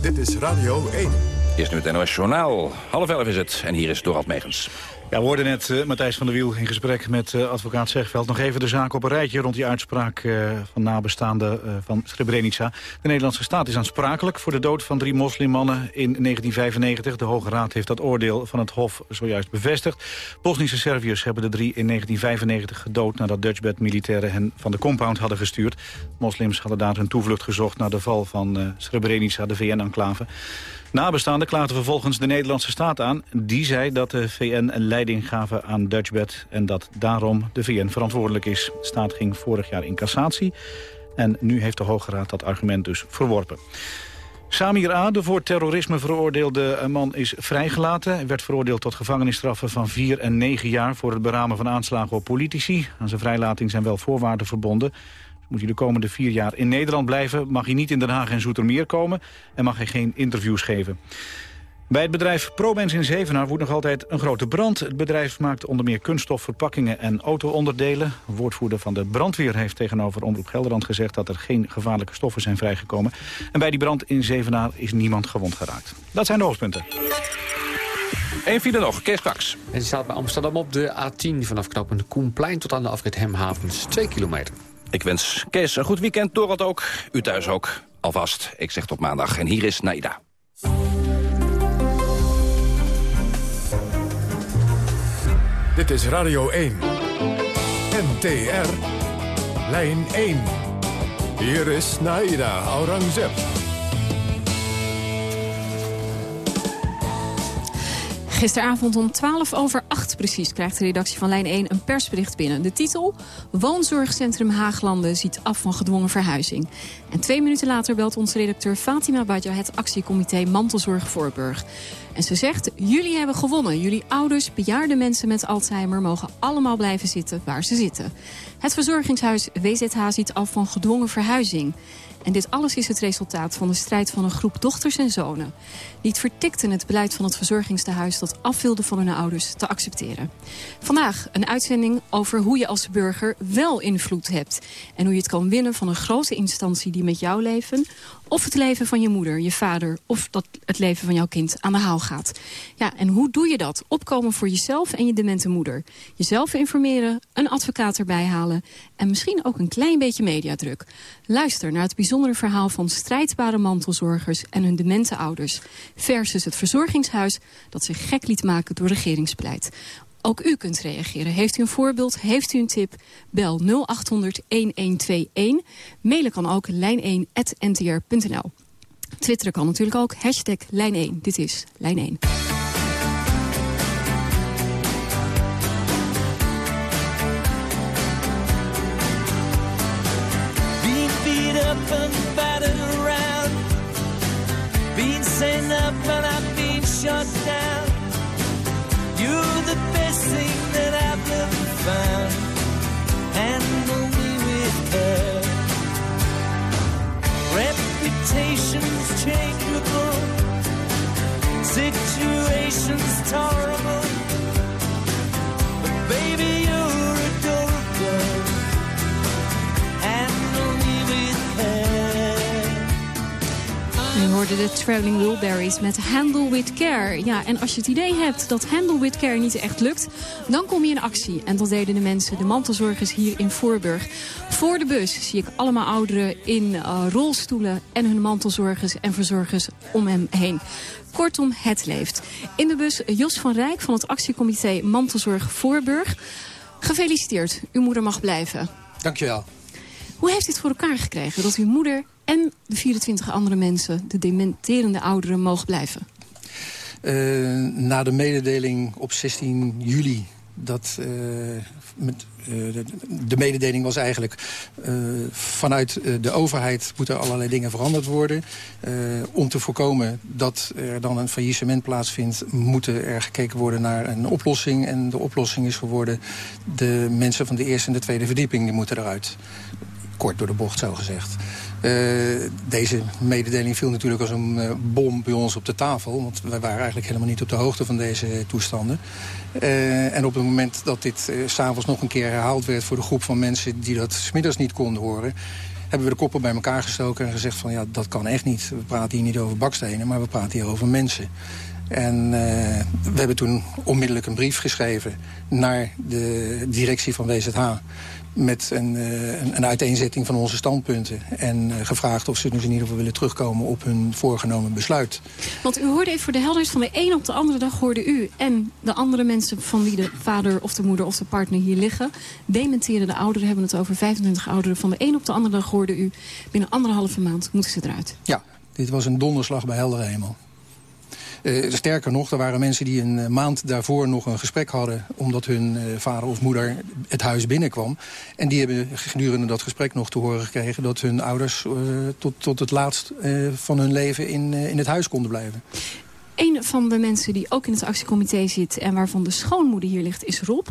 S1: Dit is Radio 1.
S2: Eerst nu het NOS Journaal. Half elf is het en hier is Dorald Megens.
S3: We hoorden net uh, Matthijs van der Wiel in gesprek met uh, advocaat Zegveld. Nog even de zaak op een rijtje rond die uitspraak uh, van nabestaanden van Srebrenica. De Nederlandse staat is aansprakelijk voor de dood van drie moslimmannen in 1995. De Hoge Raad heeft dat oordeel van het Hof zojuist bevestigd. Bosnische Serviërs hebben de drie in 1995 gedood... nadat Dutchbed militairen hen van de compound hadden gestuurd. Moslims hadden daar hun toevlucht gezocht naar de val van Srebrenica, de VN-enclave. Nabestaanden klaagden vervolgens de Nederlandse staat aan. Die zei dat de VN een leiding gaven aan Dutchbed... en dat daarom de VN verantwoordelijk is. De staat ging vorig jaar in cassatie. En nu heeft de Hoge Raad dat argument dus verworpen. Samir A., de voor terrorisme veroordeelde man, is vrijgelaten. Hij werd veroordeeld tot gevangenisstraffen van 4 en 9 jaar... voor het beramen van aanslagen op politici. Aan zijn vrijlating zijn wel voorwaarden verbonden. Moet hij de komende vier jaar in Nederland blijven... mag hij niet in Den Haag en Zoetermeer komen... en mag hij geen interviews geven. Bij het bedrijf ProBens in Zevenaar woedt nog altijd een grote brand. Het bedrijf maakt onder meer kunststof, verpakkingen en auto-onderdelen. Woordvoerder van de brandweer heeft tegenover Omroep Gelderland gezegd... dat er geen gevaarlijke stoffen zijn vrijgekomen. En bij die brand in Zevenaar is niemand gewond geraakt. Dat zijn de hoofdpunten.
S2: Eén file nog, Kees Kwaks.
S6: En die staat bij Amsterdam op de A10 vanaf knooppunt Koenplein... tot aan de afrit Hemhavens, 2 kilometer.
S2: Ik wens Kees een goed weekend, Dorot ook. U thuis ook, alvast. Ik zeg tot maandag. En hier is Naida.
S1: Dit is Radio 1. NTR. Lijn 1. Hier is Naida Aurangzeb.
S20: Gisteravond om 12 over 8 precies krijgt de redactie van Lijn 1 een persbericht binnen. De titel, Woonzorgcentrum Haaglanden ziet af van gedwongen verhuizing. En twee minuten later belt onze redacteur Fatima Badja het actiecomité Mantelzorg Voorburg. En ze zegt, jullie hebben gewonnen. Jullie ouders, bejaarde mensen met Alzheimer... mogen allemaal blijven zitten waar ze zitten. Het verzorgingshuis WZH ziet af van gedwongen verhuizing. En dit alles is het resultaat van de strijd van een groep dochters en zonen... die het vertikten het beleid van het verzorgingstehuis... dat af wilde van hun ouders te accepteren. Vandaag een uitzending over hoe je als burger wel invloed hebt... en hoe je het kan winnen van een grote instantie die met jouw leven... of het leven van je moeder, je vader... of dat het leven van jouw kind aan de haal gaat. Ja, en hoe doe je dat? Opkomen voor jezelf en je demente moeder. Jezelf informeren, een advocaat erbij halen... en misschien ook een klein beetje mediadruk. Luister naar het bijzondere verhaal van strijdbare mantelzorgers... en hun demente ouders. Versus het verzorgingshuis dat zich gek liet maken door regeringsbeleid. Ook u kunt reageren. Heeft u een voorbeeld? Heeft u een tip? Bel 0800-1121. Mailen kan ook lijn1.ntr.nl. Twitteren kan natuurlijk ook. Hashtag Lijn1. Dit is Lijn 1.
S21: Being beat up and battered found.
S20: Hoorde de Traveling Wilburys met Handle with Care. Ja, en als je het idee hebt dat Handle with Care niet echt lukt... dan kom je in actie. En dat deden de mensen, de mantelzorgers hier in Voorburg. Voor de bus zie ik allemaal ouderen in uh, rolstoelen... en hun mantelzorgers en verzorgers om hem heen. Kortom, het leeft. In de bus Jos van Rijk van het actiecomité Mantelzorg Voorburg. Gefeliciteerd, uw moeder mag blijven.
S22: Dankjewel.
S20: Hoe heeft u het voor elkaar gekregen dat uw moeder en de 24 andere mensen, de dementerende ouderen, mogen blijven?
S22: Uh, na de mededeling op 16 juli dat uh, met, uh, de, de, mededeling was eigenlijk... Vanuit de overheid moeten allerlei dingen veranderd worden. om te voorkomen dat er dan een faillissement plaatsvindt... moeten er gekeken worden naar een oplossing. En de oplossing is geworden... de mensen van de eerste en de tweede verdieping die moeten eruit kort door de bocht zo gezegd. Uh, deze mededeling viel natuurlijk als een uh, bom bij ons op de tafel. Want wij waren eigenlijk helemaal niet op de hoogte van deze toestanden. Uh, en op het moment dat dit s'avonds nog een keer herhaald werd... voor de groep van mensen die dat smiddags niet konden horen... hebben we de koppen bij elkaar gestoken en gezegd van... ja, dat kan echt niet. We praten hier niet over bakstenen, maar we praten hier over mensen. En we hebben toen onmiddellijk een brief geschreven... naar de directie van WZH met een, een, een, uiteenzetting van onze standpunten. En uh, gevraagd of ze dus in ieder geval willen terugkomen op hun voorgenomen besluit.
S20: Want u hoorde even voor de helderheid van de een op de andere dag hoorde u... en de andere mensen van wie de vader of de moeder of de partner hier liggen... dementeren de ouderen, hebben het over 25 ouderen... van de een op de andere dag hoorde u... binnen anderhalve maand moeten ze eruit.
S22: Ja, dit was een donderslag bij heldere hemel. Uh, sterker nog, er waren mensen die een maand daarvoor nog een gesprek hadden... omdat hun uh, vader of moeder het huis binnenkwam. En die hebben gedurende dat gesprek nog te horen gekregen... dat hun ouders tot, tot het laatst van hun leven in, in het huis konden blijven.
S20: Een van de mensen die ook in het actiecomité zit... en waarvan de schoonmoeder hier ligt, is Rob.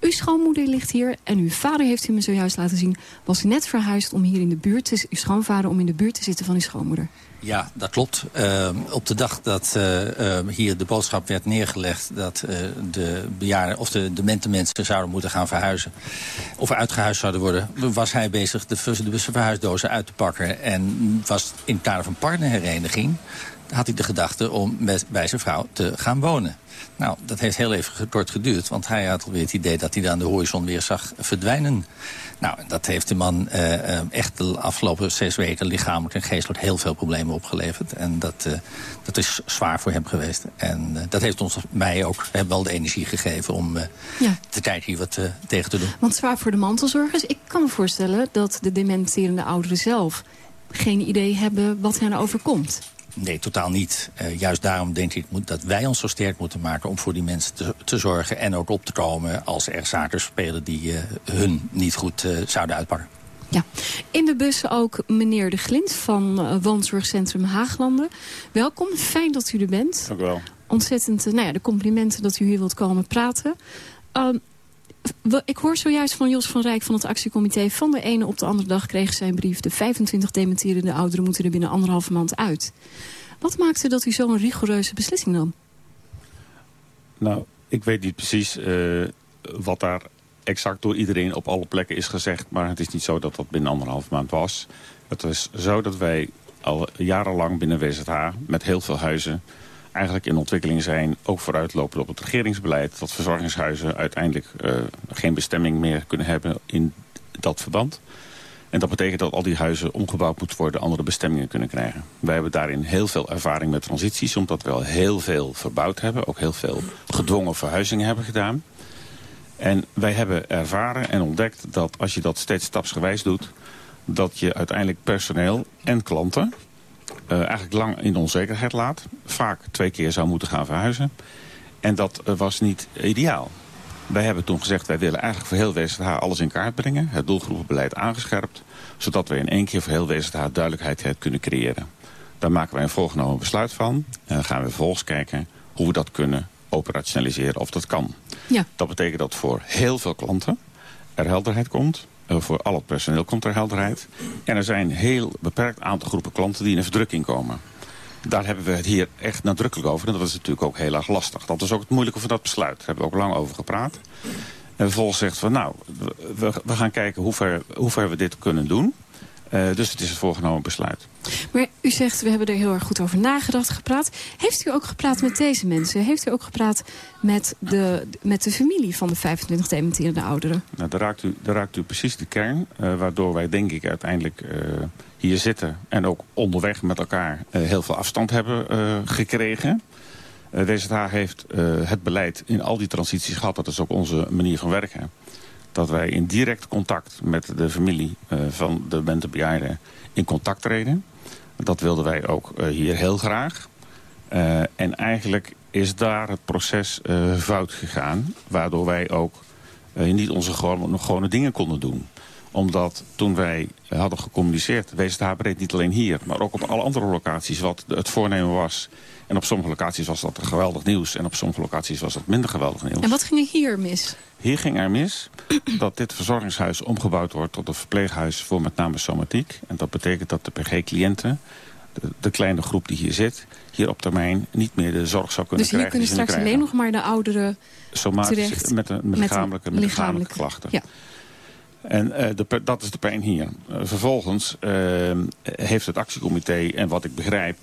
S20: Uw schoonmoeder ligt hier en uw vader heeft u me zojuist laten zien... was net verhuisd om hier in de buurt, te, uw schoonvader... om in de buurt te zitten van uw schoonmoeder.
S23: Ja, dat klopt. Uh, op de dag dat uh, uh, hier de boodschap werd neergelegd... dat de bejaarden of de demente mensen zouden moeten gaan verhuizen... of uitgehuisd zouden worden... was hij bezig de, de verhuisdozen uit te pakken... en was in het kader van partnerhereniging had hij de gedachte om met, bij zijn vrouw te gaan wonen. Nou, dat heeft heel even kort geduurd, want hij had alweer het idee dat hij dan de horizon weer zag verdwijnen. Nou, dat heeft de man uh, echt de afgelopen zes weken lichamelijk en geestelijk heel veel problemen opgeleverd. En dat, uh, dat is zwaar voor hem geweest. En uh, dat heeft ons, mij ook, hebben wel de energie gegeven om ja. de tijd hier wat tegen te doen.
S20: Want zwaar voor de mantelzorgers. Ik kan me voorstellen dat de dementerende ouderen zelf geen idee hebben wat hen overkomt.
S23: Nee, totaal niet. Uh, juist daarom denk ik dat wij ons zo sterk moeten maken... om voor die mensen te, te zorgen en ook op te komen... als er zaken spelen die uh, hun niet goed uh, zouden uitpakken.
S20: Ja, in de bus ook meneer De Glint van Woonzorgcentrum Haaglanden. Welkom, fijn dat u er bent.
S24: Dank u wel.
S20: Ontzettend, nou ja, de complimenten dat u hier wilt komen praten. Ik hoor zojuist van Jos van Rijk van het actiecomité... van de ene op de andere dag kreeg zijn brief... de 25 dementerende ouderen moeten er binnen anderhalve maand uit. Wat maakte dat u zo'n rigoureuze beslissing nam?
S24: Nou, ik weet niet precies uh, wat daar exact door iedereen op alle plekken is gezegd. Maar het is niet zo dat dat binnen anderhalve maand was. Het is zo dat wij al jarenlang binnen WZH met heel veel huizen eigenlijk in ontwikkeling zijn... ook vooruitlopend op het regeringsbeleid... dat verzorgingshuizen uiteindelijk uh, geen bestemming meer kunnen hebben in dat verband. En dat betekent dat al die huizen omgebouwd moeten worden... andere bestemmingen kunnen krijgen. Wij hebben daarin heel veel ervaring met transities... omdat we al heel veel verbouwd hebben. Ook heel veel gedwongen verhuizingen hebben gedaan. En wij hebben ervaren en ontdekt dat als je dat steeds stapsgewijs doet... dat je uiteindelijk personeel en klanten uh, eigenlijk lang in onzekerheid laat. Vaak twee keer zou moeten gaan verhuizen. En dat uh, was niet ideaal. Wij hebben toen gezegd, wij willen eigenlijk voor heel WZH alles in kaart brengen. Het doelgroepenbeleid aangescherpt. Zodat we in één keer voor heel WZH duidelijkheid kunnen creëren. Daar maken wij een voorgenomen besluit van. En dan gaan we vervolgens kijken hoe we dat kunnen operationaliseren of dat kan.
S20: Ja.
S24: Dat betekent dat voor heel veel klanten er helderheid komt. Uh, voor al het personeel komt er helderheid. En er zijn een heel beperkt aantal groepen klanten die in een verdrukking komen. Daar hebben we het hier echt nadrukkelijk over. En dat is natuurlijk ook heel erg lastig. Dat is ook het moeilijke van dat besluit. Daar hebben we ook lang over gepraat. En vervolgens zegt van nou, we, we gaan kijken hoe ver, hoe ver we dit kunnen doen. Uh, dus het is het voorgenomen besluit.
S20: Maar u zegt, we hebben er heel erg goed over nagedacht, gepraat. Heeft u ook gepraat met deze mensen? Heeft u ook gepraat met de, met de familie van de 25 dementerende ouderen?
S24: Nou, daar raakt u, daar raakt u precies de kern. Uh, waardoor wij denk ik uiteindelijk uh, hier zitten... en ook onderweg met elkaar heel veel afstand hebben gekregen. WZH heeft het beleid in al die transities gehad. Dat is ook onze manier van werken dat wij in direct contact met de familie uh, van de bentebejaarden in contact treden. Dat wilden wij ook uh, hier heel graag. Uh, en eigenlijk is daar het proces fout gegaan. Waardoor wij ook niet onze gewone, dingen konden doen omdat toen wij hadden gecommuniceerd, WZH breed niet alleen hier... maar ook op alle andere locaties wat het voornemen was. En op sommige locaties was dat geweldig nieuws... en op sommige locaties was dat minder geweldig nieuws.
S20: En wat ging er hier mis?
S24: Hier ging er mis dat dit verzorgingshuis omgebouwd wordt tot een verpleeghuis voor met name somatiek. En dat betekent dat de PG-cliënten, de, de, kleine groep die hier zit, hier op termijn niet meer de zorg zou kunnen
S20: dus krijgen. Dus hier kunnen straks alleen nog maar de ouderen
S24: Somatisch, met, de, met, lichamelijke, met lichamelijke klachten. Ja. En uh, de, dat is de pijn hier. Uh, vervolgens uh, heeft het actiecomité, en wat ik begrijp,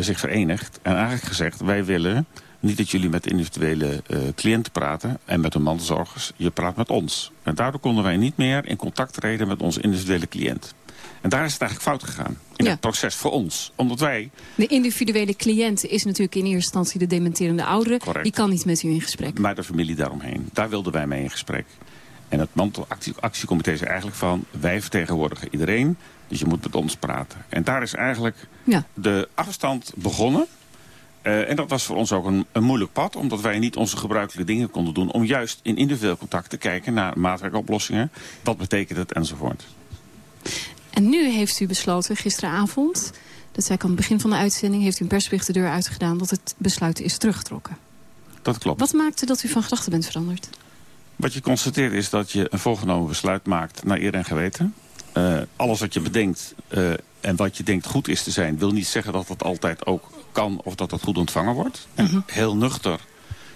S24: zich verenigd. En eigenlijk gezegd, wij willen niet dat jullie met individuele cliënten praten en met de mantelzorgers. Je praat met ons. En daardoor konden wij niet meer in contact treden met onze individuele cliënt. En daar is het eigenlijk fout gegaan. In ja. het proces voor ons. Omdat wij...
S20: De individuele cliënt is natuurlijk in eerste instantie de dementerende oudere.
S24: Correct.
S20: Die kan niet met u in gesprek.
S24: Maar de familie daaromheen. Daar wilden wij mee in gesprek. En het mantelactiecomité is eigenlijk van... wij vertegenwoordigen iedereen, dus je moet met ons praten. En daar is eigenlijk ja. de afstand begonnen... Uh, en dat was voor ons ook een, een, moeilijk pad, omdat wij niet onze gebruikelijke dingen konden doen... om juist in individueel contact te kijken naar maatwerkoplossingen. Wat betekent het enzovoort.
S20: En nu heeft u besloten, gisteravond, dat zei ik aan het begin van de uitzending... heeft u een persbericht de deur uitgedaan dat het besluit is teruggetrokken.
S24: Dat klopt.
S20: Wat maakte dat u van gedachten bent veranderd?
S24: Wat je constateert is dat je een voorgenomen besluit maakt naar eer en geweten. Uh, alles wat je bedenkt uh, en wat je denkt goed is te zijn... wil niet zeggen dat dat altijd ook kan of dat dat goed ontvangen wordt. En -hmm. heel nuchter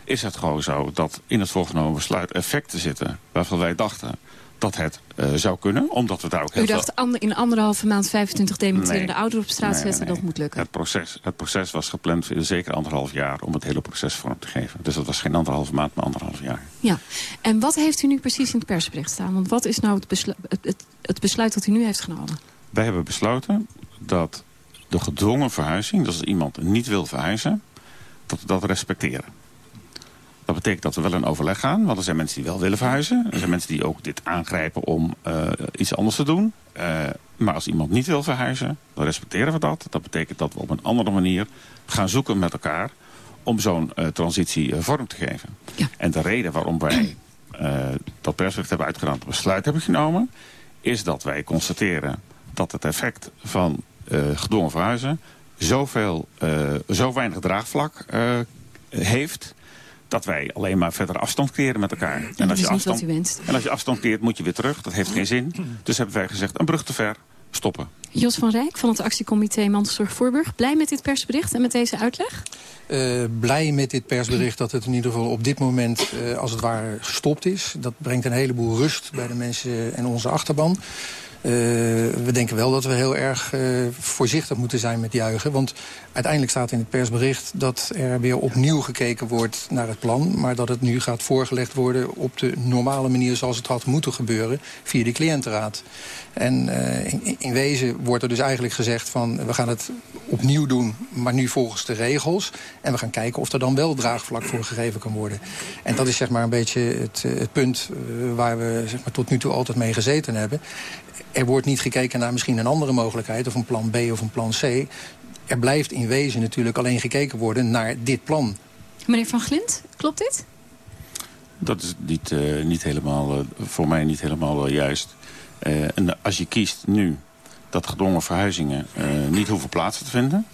S24: is het gewoon zo dat in het voorgenomen besluit effecten zitten... waarvan wij dachten dat het uh, zou kunnen, omdat we daar ook heel
S20: U dacht veel... in anderhalve maand 25 dementerende nee, ouderen op straat nee, zetten, nee, dat moet lukken?
S24: Het proces, het proces was gepland voor zeker anderhalf jaar om het hele proces vorm te geven. Dus dat was geen anderhalve maand, maar anderhalf jaar.
S20: Ja, en wat heeft u nu precies in het persbericht staan? Want wat is nou het, beslu het, het, het besluit dat u nu heeft genomen?
S24: Wij hebben besloten dat de gedwongen verhuizing, dus als iemand niet wil verhuizen, dat we dat respecteren. Dat betekent dat we wel in overleg gaan, want er zijn mensen die wel willen verhuizen. Er zijn mensen die ook dit aangrijpen om uh, iets anders te doen. Uh, maar als iemand niet wil verhuizen, dan respecteren we dat. Dat betekent dat we op een andere manier gaan zoeken met elkaar om zo'n uh, transitie vorm te geven. Ja. En de reden waarom wij dat persbericht hebben uitgedaan, het besluit hebben genomen, is dat wij constateren dat het effect van gedwongen verhuizen zoveel, zo weinig draagvlak heeft dat wij alleen maar verder afstand creëren met elkaar.
S20: En, en als, je afstand,
S24: en als je afstand creëert, moet je weer terug. Dat heeft geen zin. Dus hebben wij gezegd, een brug te ver, stoppen.
S20: Jos van Rijk van het actiecomité Mantelzorg Voorburg. Blij met dit persbericht en met deze uitleg?
S22: Uh, blij met dit persbericht dat het in ieder geval op dit moment uh, als het ware gestopt is. Dat brengt een heleboel rust bij de mensen en onze achterban. Uh, we denken wel dat we heel erg uh, voorzichtig moeten zijn met juichen. Want uiteindelijk staat in het persbericht dat er weer opnieuw gekeken wordt naar het plan. Maar dat het nu gaat voorgelegd worden op de normale manier zoals het had moeten gebeuren. Via de cliëntenraad. En uh, in, in, wezen wordt er dus eigenlijk gezegd van we gaan het opnieuw doen. Maar nu volgens de regels. En we gaan kijken of er dan wel draagvlak voor gegeven kan worden. En dat is zeg maar een beetje het, het punt waar we zeg maar, tot nu toe altijd mee gezeten hebben er wordt niet gekeken naar misschien een andere mogelijkheid... of een plan B of een plan C. Er blijft in wezen natuurlijk alleen gekeken worden naar dit plan.
S20: Meneer Van Glint, klopt dit?
S24: Dat is niet, uh, niet helemaal, uh, voor mij niet helemaal uh, juist. en als je kiest nu dat gedwongen verhuizingen niet hoeven plaats te vinden...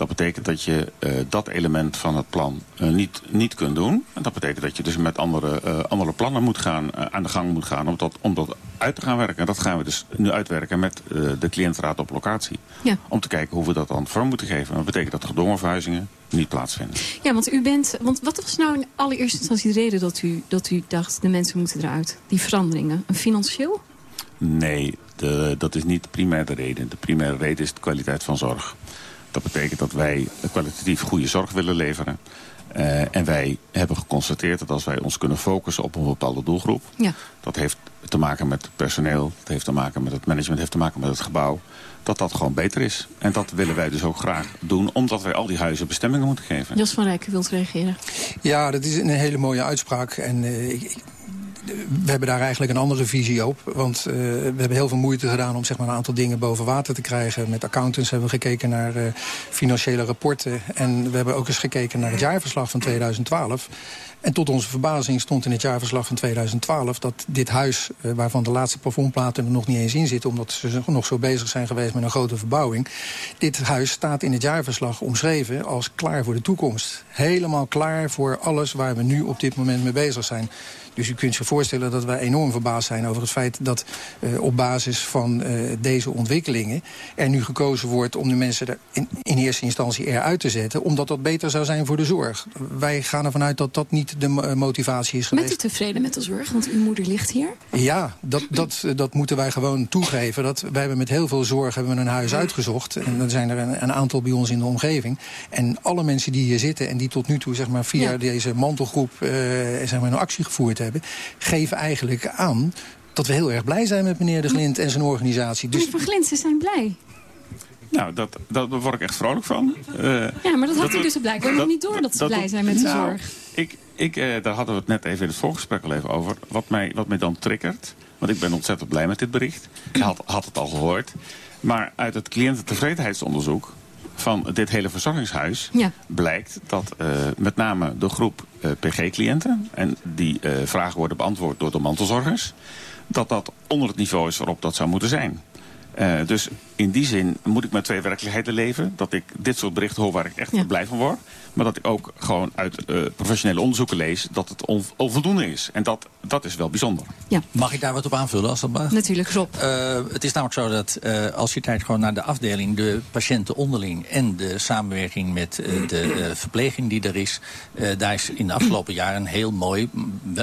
S24: Dat betekent dat je uh, dat element van het plan uh, niet, niet kunt doen. En dat betekent dat je dus met andere, uh, andere plannen moet gaan, aan de gang moet gaan om dat, om dat uit te gaan werken. En dat gaan we dus nu uitwerken met de cliëntraad op locatie. Ja. Om te kijken hoe we dat dan vorm moeten geven. En dat betekent dat gedwongen verhuizingen niet plaatsvinden.
S20: Ja, want u bent. Want wat was nou in allereerste instantie de reden dat u, dat u dacht de mensen moeten eruit? Die veranderingen. Een financieel?
S24: Nee, de, dat is niet de reden. De primaire reden is de kwaliteit van zorg. Dat betekent dat wij kwalitatief goede zorg willen leveren. Uh, en wij hebben geconstateerd dat als wij ons kunnen focussen op een bepaalde doelgroep...
S20: Ja.
S24: dat heeft te maken met het personeel, dat heeft te maken met het management... heeft te maken met het gebouw, dat dat gewoon beter is. En dat willen wij dus ook graag doen, omdat wij al die huizen bestemmingen moeten geven.
S20: Jos van Rijk, u wilt reageren.
S22: Ja, dat is een hele mooie uitspraak. En uh, ik, we hebben daar eigenlijk een andere visie op. Want uh, we hebben heel veel moeite gedaan om zeg maar, een aantal dingen boven water te krijgen. Met accountants hebben we gekeken naar uh, financiële rapporten. En we hebben ook eens gekeken naar het jaarverslag van 2012. En tot onze verbazing stond in het jaarverslag van 2012... dat dit huis, uh, waarvan de laatste plafondplaten er nog niet eens in zitten... omdat ze nog zo bezig zijn geweest met een grote verbouwing... dit huis staat in het jaarverslag omschreven als klaar voor de toekomst. Helemaal klaar voor alles waar we nu op dit moment mee bezig zijn. Dus u kunt zich voorstellen dat wij enorm verbaasd zijn over het feit dat uh, op basis van uh, deze ontwikkelingen er nu gekozen wordt om de mensen er in, in eerste instantie eruit te zetten, omdat dat beter zou zijn voor de zorg. Wij gaan ervan uit dat dat niet de motivatie is geweest.
S20: Bent u tevreden met de zorg? Want uw moeder ligt hier.
S22: Ja, dat, dat, dat moeten wij gewoon toegeven. Dat, wij hebben met heel veel zorg hebben we een huis uitgezocht. En er zijn er een, een aantal bij ons in de omgeving. En alle mensen die hier zitten en die tot nu toe zeg maar, via ja. deze mantelgroep uh, zeg maar, een actie gevoerd hebben... geven eigenlijk aan dat we heel erg blij zijn met meneer De Glint en zijn organisatie.
S20: Dus... Meneer Van Glint, ze zijn blij.
S24: Nou, dat, dat, daar word ik echt vrolijk van. Uh,
S20: ja, maar dat had u dus blijkbaar nog niet door dat ze dat, blij zijn met de
S24: nou,
S20: zorg.
S24: Ik, ik, uh, daar hadden we het net even in het voorgesprek al even over. Wat mij, wat mij dan triggert, want ik ben ontzettend blij met dit bericht. Ik had, had het al gehoord. Maar uit het cliëntentevredenheidsonderzoek van dit hele verzorgingshuis
S20: ja.
S24: blijkt dat uh, met name de groep uh, PG-cliënten... en die uh, vragen worden beantwoord door de mantelzorgers... dat dat onder het niveau is waarop dat zou moeten zijn. Dus in die zin moet ik met twee werkelijkheden leven. Dat ik dit soort berichten hoor waar ik echt ja. blij van word. Maar dat ik ook gewoon uit uh, professionele onderzoeken lees dat het on onvoldoende is. En dat, dat is wel bijzonder.
S20: Ja.
S23: Mag ik daar wat op aanvullen? Als dat mag?
S20: Natuurlijk, Rob.
S23: Uh, het is namelijk zo dat als je kijkt gewoon naar de afdeling... de patiënten onderling en de samenwerking met de verpleging die er is... daar is in de afgelopen jaren een heel mooi,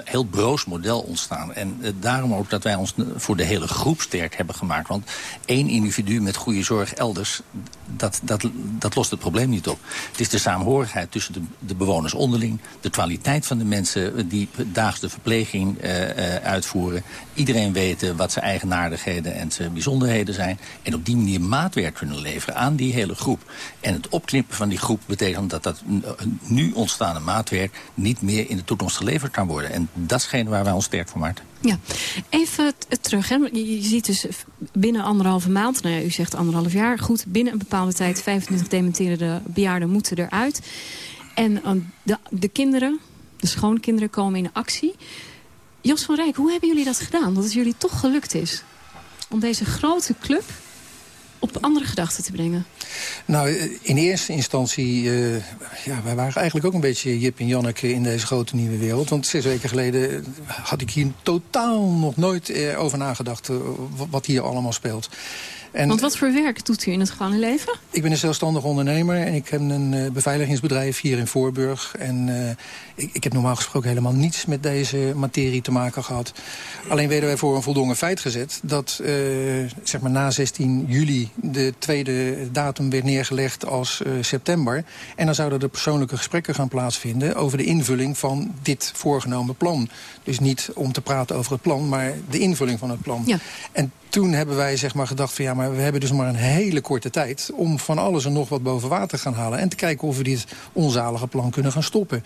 S23: heel broos model ontstaan. En daarom ook dat wij ons voor de hele groep sterk hebben gemaakt. Want één individu met goede zorg elders, dat, dat, dat lost het probleem niet op. Het is de saamhorigheid tussen de, bewoners onderling... de kwaliteit van de mensen die daags de verpleging uh, uitvoeren... iedereen weten wat zijn eigenaardigheden en zijn bijzonderheden zijn... en op die manier maatwerk kunnen leveren aan die hele groep. En het opknippen van die groep betekent dat dat nu ontstaande maatwerk... niet meer in de toekomst geleverd kan worden. En dat is waar wij ons sterk voor maken.
S20: Ja, even terug. Hè. Je ziet dus binnen anderhalve maand, nou ja, u zegt anderhalf jaar... goed, binnen een bepaalde tijd 25 dementerende bejaarden moeten eruit. En uh, de, de kinderen, de schoonkinderen komen in actie. Jos van Rijk, hoe hebben jullie dat gedaan? Dat het jullie toch gelukt is om deze grote club op andere gedachten te brengen?
S22: Nou, in eerste instantie, uh, ja, wij waren eigenlijk ook een beetje Jip en Janneke in deze grote nieuwe wereld. Want zes weken geleden had ik hier totaal nog nooit over nagedacht wat hier allemaal speelt.
S20: En Want wat voor werk doet u in het gewone leven?
S22: Ik ben een zelfstandig ondernemer en ik heb een uh, beveiligingsbedrijf hier in Voorburg. En uh, ik, ik, heb normaal gesproken helemaal niets met deze materie te maken gehad. Alleen werden wij voor een voldongen feit gezet dat uh, zeg maar na 16 juli de tweede datum werd neergelegd als september. En dan zouden er persoonlijke gesprekken gaan plaatsvinden over de invulling van dit voorgenomen plan. Dus niet om te praten over het plan, maar de invulling van het plan.
S20: Ja.
S22: En toen hebben wij zeg maar gedacht van ja, maar we hebben dus maar een hele korte tijd... om van alles en nog wat boven water te gaan halen... en te kijken of we dit onzalige plan kunnen gaan stoppen.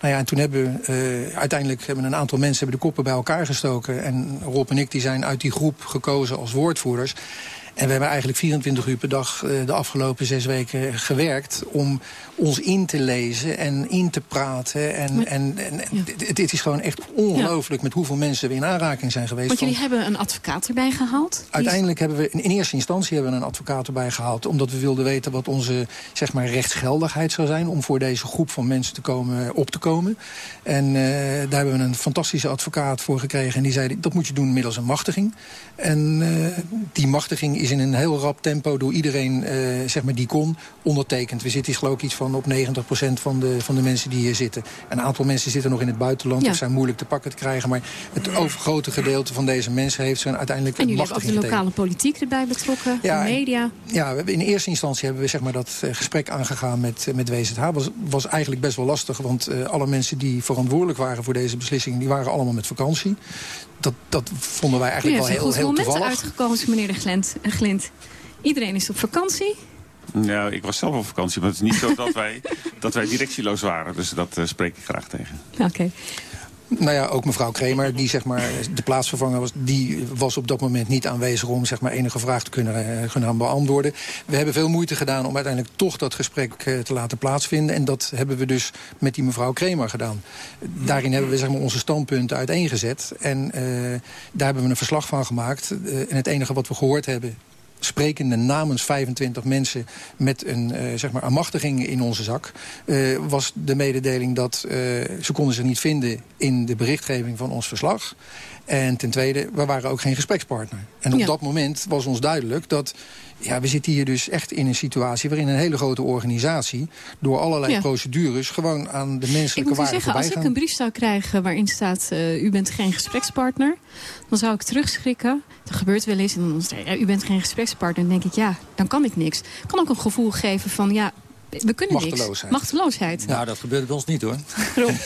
S22: Nou ja, en toen hebben uh, uiteindelijk hebben een aantal mensen hebben de koppen bij elkaar gestoken... en Rob en ik die zijn uit die groep gekozen als woordvoerders... En we hebben eigenlijk 24 uur per dag uh, de afgelopen zes weken gewerkt... om ons in te lezen en in te praten. En, maar, en, en ja. het, is gewoon echt ongelooflijk ja. met hoeveel mensen we in aanraking zijn geweest.
S20: Want jullie van... hebben een advocaat erbij gehaald?
S22: Uiteindelijk hebben we in eerste instantie hebben we een advocaat erbij gehaald... omdat we wilden weten wat onze zeg maar, rechtsgeldigheid zou zijn... om voor deze groep van mensen te komen, op te komen. En uh, daar hebben we een fantastische advocaat voor gekregen. En die zei, dat moet je doen middels een machtiging. En uh, die machtiging is in een heel rap tempo door iedereen eh, zeg maar die kon ondertekend. We zitten hier geloof ik iets van op 90% van de, van de mensen die hier zitten. Een aantal mensen zitten nog in het buitenland.
S20: Ja.
S22: of zijn moeilijk te pakken te krijgen. Maar het overgrote gedeelte van deze mensen heeft zijn uiteindelijk
S20: En jullie hebben ook de lokale politiek erbij betrokken,
S22: Ja,
S20: de media.
S22: Ja, we in eerste instantie hebben we zeg maar, dat eh, gesprek aangegaan met, eh, met WZH. was was eigenlijk best wel lastig, want alle mensen die verantwoordelijk waren voor deze beslissing... die waren allemaal met vakantie. Dat, dat vonden wij eigenlijk wel
S20: een
S22: heel,
S20: goed
S22: heel
S20: moment
S22: toevallig.
S20: uitgekozen, meneer de Glent, eh, Glint. Iedereen is op vakantie.
S24: Nou, ik was zelf op vakantie, maar het is niet zo dat wij, dat wij directieloos waren. Dus dat eh, spreek ik graag tegen.
S20: Oké.
S22: Nou ja, ook mevrouw Kremer, die zeg maar, de plaatsvervanger was... die was op dat moment niet aanwezig om zeg maar, enige vraag te kunnen, eh, kunnen beantwoorden. We hebben veel moeite gedaan om uiteindelijk toch dat gesprek eh, te laten plaatsvinden. En dat hebben we dus met die mevrouw Kremer gedaan. Daarin hebben we zeg maar, onze standpunten uiteengezet. En eh, daar hebben we een verslag van gemaakt. En het enige wat we gehoord hebben sprekende namens 25 mensen met een, eh, zeg maar, een machtiging in onze zak... eh, was de mededeling dat eh, ze konden zich niet vinden in de berichtgeving van ons verslag. En ten tweede, we waren ook geen gesprekspartner. En op
S20: Ja.
S22: dat moment was ons duidelijk dat... Ja, we zitten hier dus echt in een situatie waarin een hele grote organisatie... door allerlei
S20: Ja.
S22: procedures gewoon aan de
S20: Ik
S22: menselijke
S20: moet u
S22: waarde
S20: zeggen, als
S22: voorbij
S20: ik een brief zou krijgen waarin staat... eh, u bent geen gesprekspartner, dan zou ik terugschrikken. Dat gebeurt wel eens. En dan staat er, ja, u bent geen gesprekspartner. Dan denk ik, ja, dan kan ik niks. kan ook een gevoel geven van, ja, we kunnen niks.
S22: Machteloosheid.
S20: Machteloosheid.
S23: Nou, dat gebeurt bij ons niet hoor.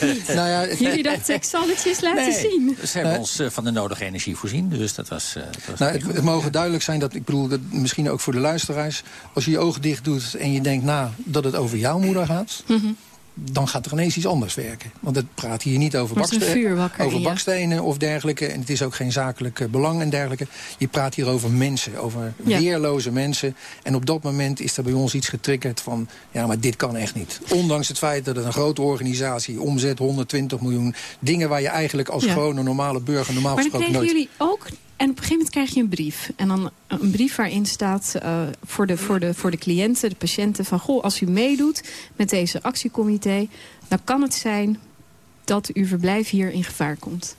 S20: Niet.
S22: Nou ja,
S20: Jullie dat tekstalletjes laten
S23: Nee,
S20: zien.
S23: Ze hebben ons eh, van de nodige energie voorzien. Dus dat was... eh, dat was
S22: Nou, het, mogen duidelijk zijn dat, ik bedoel, dat misschien ook voor de luisteraars... als je je ogen dicht doet en je denkt na dat het over jouw moeder gaat...
S20: Mhm.
S22: Dan gaat er ineens iets anders werken. Want het praat hier niet over,
S20: Er is een
S22: bakste-
S20: vuur wakker
S22: over bakstenen of dergelijke. En het is ook geen zakelijk eh, belang en dergelijke. Je praat hier over mensen, over
S20: Ja.
S22: weerloze mensen. En op dat moment is er bij ons iets getriggerd van... ja, maar dit kan echt niet. Ondanks het feit dat het een grote organisatie... omzet 120 miljoen, dingen waar je eigenlijk als
S20: Ja.
S22: gewone normale burger... normaal
S20: Maar
S22: gesproken nooit...
S20: jullie ook... En op een gegeven moment krijg je een brief. En dan een brief waarin staat eh, voor, de, voor, de, voor de cliënten, de patiënten... van goh, als u meedoet met deze actiecomité... dan kan het zijn dat uw verblijf hier in gevaar komt.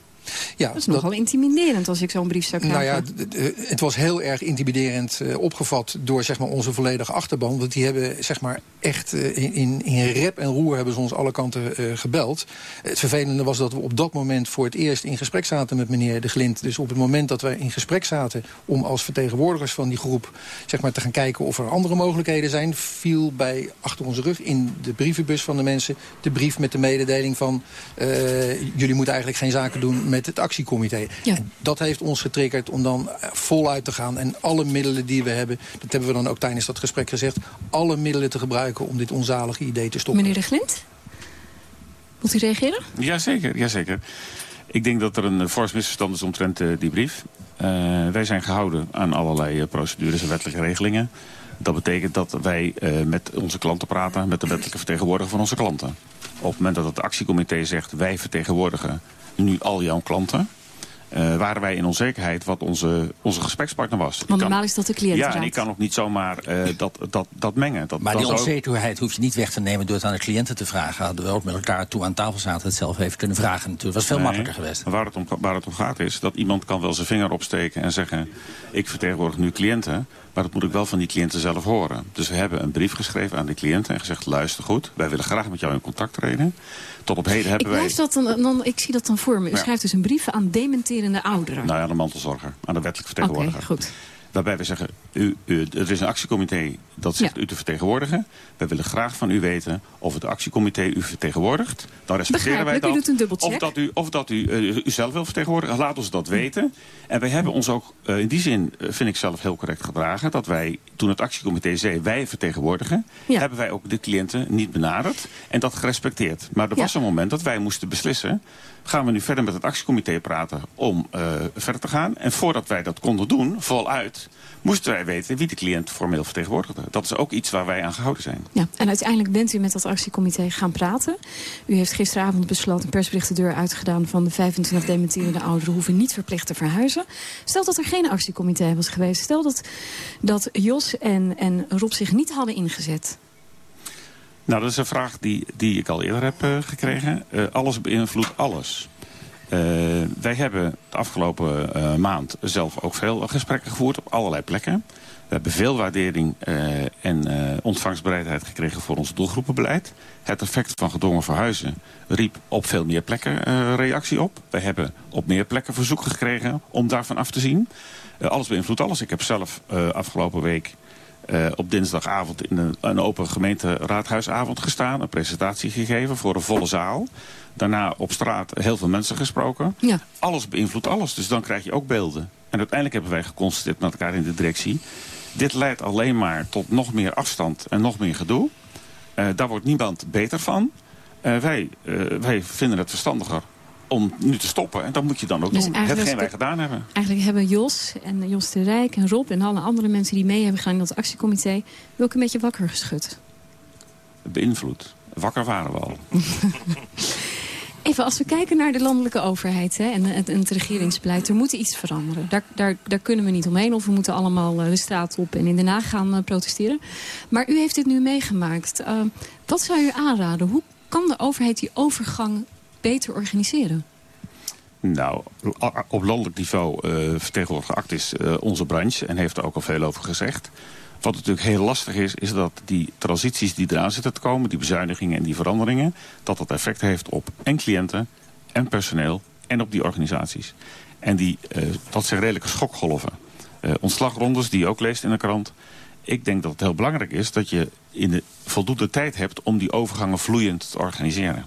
S22: Ja,
S20: Dat is nogal intimiderend als ik zo'n brief zou
S22: Nou
S20: krijgen.
S22: ja, d- d- het was heel erg intimiderend eh, opgevat door zeg maar, onze volledige achterban. Want die hebben zeg maar, echt eh, in, in, rep en roer hebben ze ons alle kanten eh, gebeld. Het vervelende was dat we op dat moment voor het eerst in gesprek zaten met meneer De Glint. Dus op het moment dat wij in gesprek zaten om als vertegenwoordigers van die groep zeg maar, te gaan kijken of er andere mogelijkheden zijn, viel bij achter onze rug in de brievenbus van de mensen de brief met de mededeling van eh, jullie moeten eigenlijk geen zaken doen met het actiecomité.
S20: Ja.
S22: En dat heeft ons getriggerd om dan eh, voluit te gaan. En alle middelen die we hebben, dat hebben we dan ook tijdens dat gesprek gezegd... alle middelen te gebruiken om dit onzalige idee te stoppen.
S20: Meneer De Glint? Wilt u reageren?
S24: Jazeker, jazeker. Ik denk dat er een eh, fors misverstand is omtrent eh, die brief. Eh, wij zijn gehouden aan allerlei procedures en wettelijke regelingen. Dat betekent dat wij eh, met onze klanten praten, met de wettelijke vertegenwoordiger van onze klanten. Op het moment dat het actiecomité zegt, wij vertegenwoordigen nu al jouw klanten... eh, waren wij in onzekerheid wat onze, onze gesprekspartner was.
S20: Want
S24: kan-
S20: normaal is dat de cliënt.
S24: Ja, en ik kan ook niet zomaar eh, dat, dat, dat mengen. Dat,
S23: Maar
S24: dat
S23: die
S24: ook-
S23: onzekerheid hoef je niet weg te nemen door het aan de cliënten te vragen. Hadden we ook met elkaar toe aan tafel zaten het zelf even kunnen vragen. Natuurlijk. was veel
S24: Nee,
S23: makkelijker geweest.
S24: maar Waar het, om, waar het om gaat is dat iemand kan wel zijn vinger opsteken en zeggen... ik vertegenwoordig nu cliënten, maar dat moet ik wel van die cliënten zelf horen. Dus we hebben een brief geschreven aan die cliënten en gezegd... luister goed, wij willen graag met jou in contact treden. Tot op heden
S20: Ik,
S24: hebben wij...
S20: blijf dat dan, dan, ik zie dat dan voor me. U
S24: Ja.
S20: schrijft dus een brief aan dementerende ouderen.
S24: Nou ja, de mantelzorger, aan de wettelijk
S20: Oké,
S24: vertegenwoordiger.
S20: goed.
S24: Waarbij we zeggen, u, u, er is een actiecomité dat zegt
S20: Ja.
S24: u te vertegenwoordigen. Wij willen graag van u weten of het actiecomité u vertegenwoordigt. Dan respecteren wij
S20: u
S24: dat.
S20: doet een dubbelcheck.
S24: Of dat u, of dat u eh, uzelf wil vertegenwoordigen, laat ons dat weten. En wij hebben ons ook eh, in die zin, eh, vind ik zelf heel correct gedragen... dat wij, toen het actiecomité zei wij vertegenwoordigen...
S20: Ja.
S24: hebben wij ook de cliënten niet benaderd en dat gerespecteerd. Maar er
S20: Ja.
S24: was een moment dat wij moesten beslissen... gaan we nu verder met het actiecomité praten om eh, verder te gaan. En voordat wij dat konden doen, voluit, moesten wij weten wie de cliënt formeel vertegenwoordigde. Dat is ook iets waar wij aan gehouden zijn.
S20: Ja, en uiteindelijk bent u met dat actiecomité gaan praten. U heeft gisteravond besloten een persbericht de deur uitgedaan... van de 25 dementerende ouderen hoeven niet verplicht te verhuizen. Stel dat er geen actiecomité was geweest. Stel dat, dat Jos en, en Rob zich niet hadden ingezet.
S24: Nou, dat is een vraag die, die ik al eerder heb eh, gekregen. Eh, alles beïnvloedt alles. Eh, wij hebben de afgelopen maand zelf ook veel gesprekken gevoerd op allerlei plekken. We hebben veel waardering en ontvangstbereidheid gekregen voor ons doelgroepenbeleid. Het effect van gedwongen verhuizen riep op veel meer plekken reactie op. We hebben op meer plekken verzoek gekregen om daarvan af te zien. alles beïnvloedt alles. Ik heb zelf afgelopen week op dinsdagavond in een, een open gemeenteraadhuisavond gestaan. Een presentatie gegeven voor een volle zaal. Daarna op straat heel veel mensen gesproken.
S20: Ja.
S24: Alles beïnvloedt alles, dus dan krijg je ook beelden. En uiteindelijk hebben wij geconstateerd met elkaar in de directie... dit leidt alleen maar tot nog meer afstand en nog meer gedoe. Uh, daar wordt niemand beter van. Uh, wij, wij vinden het verstandiger om nu te stoppen. En dat moet je dan ook
S20: Dus
S24: doen. Hetgeen wij gedaan hebben.
S20: Eigenlijk hebben Jos en Jos de Rijk en Rob en alle andere mensen die mee hebben gedaan in dat actiecomité... wil ik een beetje wakker geschud.
S24: Beïnvloed. Wakker waren we al.
S20: Even, als we kijken naar de landelijke overheid hè, en, het, en het regeringsbeleid... er moet iets veranderen. Daar, daar, daar kunnen we niet omheen. Of we moeten allemaal eh, de straat op en in Den Haag gaan eh, protesteren. Maar u heeft dit nu meegemaakt. Uh, wat zou u aanraden? Hoe kan de overheid die overgang beter organiseren?
S24: Nou, op landelijk niveau uh, vertegenwoordigt Actis uh, onze branche... en heeft er ook al veel over gezegd. Wat natuurlijk heel lastig is, is dat die transities die eraan zitten te komen... die bezuinigingen en die veranderingen... dat dat effect heeft op en cliënten en personeel en op die organisaties. En die, uh, dat zijn redelijke schokgolven. Uh, ontslagrondes die je ook leest in de krant. Ik denk dat het heel belangrijk is dat je in de voldoende tijd hebt... om die overgangen vloeiend te organiseren.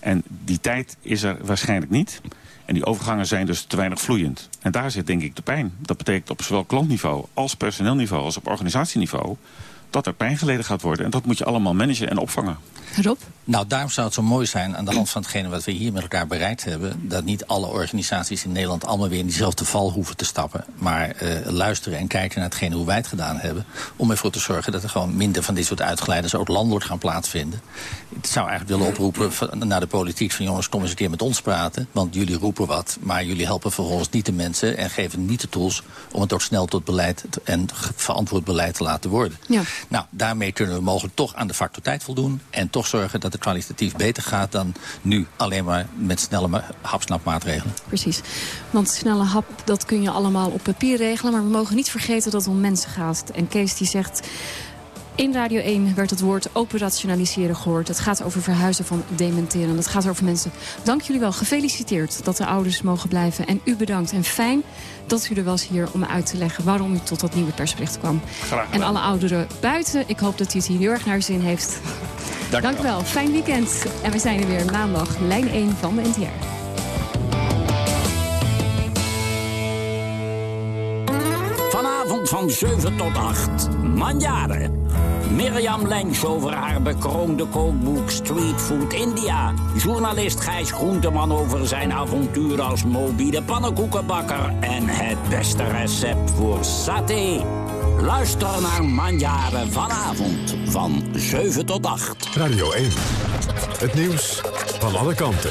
S24: En die tijd is er waarschijnlijk niet... En die overgangen zijn dus te weinig vloeiend. En daar zit denk ik de pijn. Dat betekent op zowel klantniveau als personeelniveau als op organisatieniveau... dat er pijn geleden gaat worden. En dat moet je allemaal managen en opvangen.
S20: Rob?
S23: Nou, daarom zou het zo mooi zijn, aan de hand van hetgene wat we hier met elkaar bereikt hebben... dat niet alle organisaties in Nederland allemaal weer in diezelfde val hoeven te stappen... maar uh, luisteren en kijken naar hetgene hoe wij het gedaan hebben... om ervoor te zorgen dat er gewoon minder van dit soort uitgeleiders ook landelijk gaan plaatsvinden. Ik zou eigenlijk willen oproepen van, naar de politiek van... jongens, kom eens een keer met ons praten, want jullie roepen wat... maar jullie helpen vervolgens niet de mensen en geven niet de tools... om het ook snel tot beleid en verantwoord beleid te laten worden.
S20: Ja.
S23: Nou, daarmee kunnen we mogelijk toch aan de factor tijd voldoen... en toch zorgen dat het kwalitatief beter gaat dan nu alleen maar met snelle hapsnapmaatregelen.
S20: Precies. Want snelle hap, dat kun je allemaal op papier regelen. Maar we mogen niet vergeten dat het om mensen gaat. En Kees die zegt... In Radio 1 werd het woord operationaliseren gehoord. Het gaat over verhuizen van dementeren. Het gaat over mensen. Dank jullie wel. Gefeliciteerd dat de ouders mogen blijven. En u bedankt. En fijn dat u er was hier om uit te leggen... waarom u tot dat nieuwe persbericht kwam.
S24: Graag
S20: en alle ouderen buiten. Ik hoop dat u het hier heel erg naar zin heeft.
S24: Dank,
S20: Dank u wel. Fijn weekend. En we zijn er weer maandag, lijn 1 van de NTR.
S25: Van 7 tot 8. Manjaren. Mirjam Lensch over haar bekroonde kookboek Street Food India. Journalist Gijs Groenteman over zijn avontuur als mobiele pannenkoekenbakker. En het beste recept voor saté. Luister naar Manjaren vanavond van 7 tot 8.
S1: Radio 1. Het nieuws van alle kanten.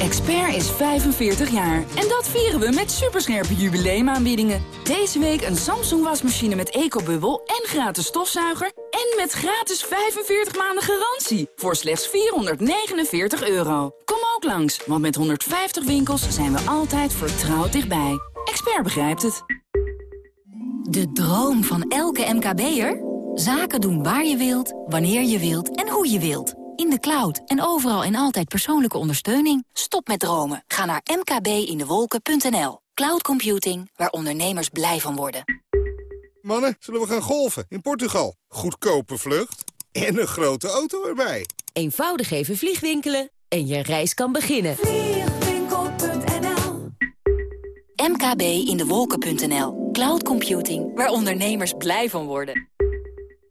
S26: Expert is 45 jaar en dat vieren we met superscherpe jubileumaanbiedingen. Deze week een Samsung wasmachine met ecobubbel en gratis stofzuiger... en met gratis 45 maanden garantie voor slechts 449 euro. Kom ook langs, want met 150 winkels zijn we altijd vertrouwd dichtbij. Expert begrijpt het.
S27: De droom van elke MKB'er? Zaken doen waar je wilt, wanneer je wilt en hoe je wilt. In de cloud en overal en altijd persoonlijke ondersteuning. Stop met dromen. Ga naar mkbindewolken.nl. Cloud computing, waar ondernemers blij van worden.
S28: Mannen, zullen we gaan golfen in Portugal? Goedkope vlucht en een grote auto erbij.
S18: Eenvoudig even vliegwinkelen en je reis kan beginnen.
S27: Vliegwinkel.nl mkbindewolken.nl. Cloud computing, waar ondernemers blij van worden.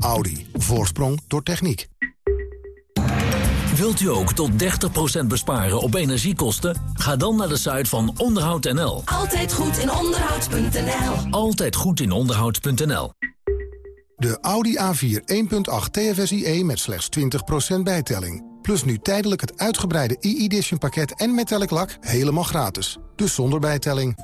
S29: Audi. Voorsprong door techniek.
S30: Wilt u ook tot 30% besparen op energiekosten? Ga dan naar de site van onderhoud.nl.
S31: Altijd goed in onderhoud.nl.
S30: Altijd goed in onderhoud.nl.
S29: De Audi A4 1.8 TFSIe met slechts 20% bijtelling. Plus nu tijdelijk het uitgebreide e-edition pakket en metallic lak helemaal gratis. Dus zonder bijtelling.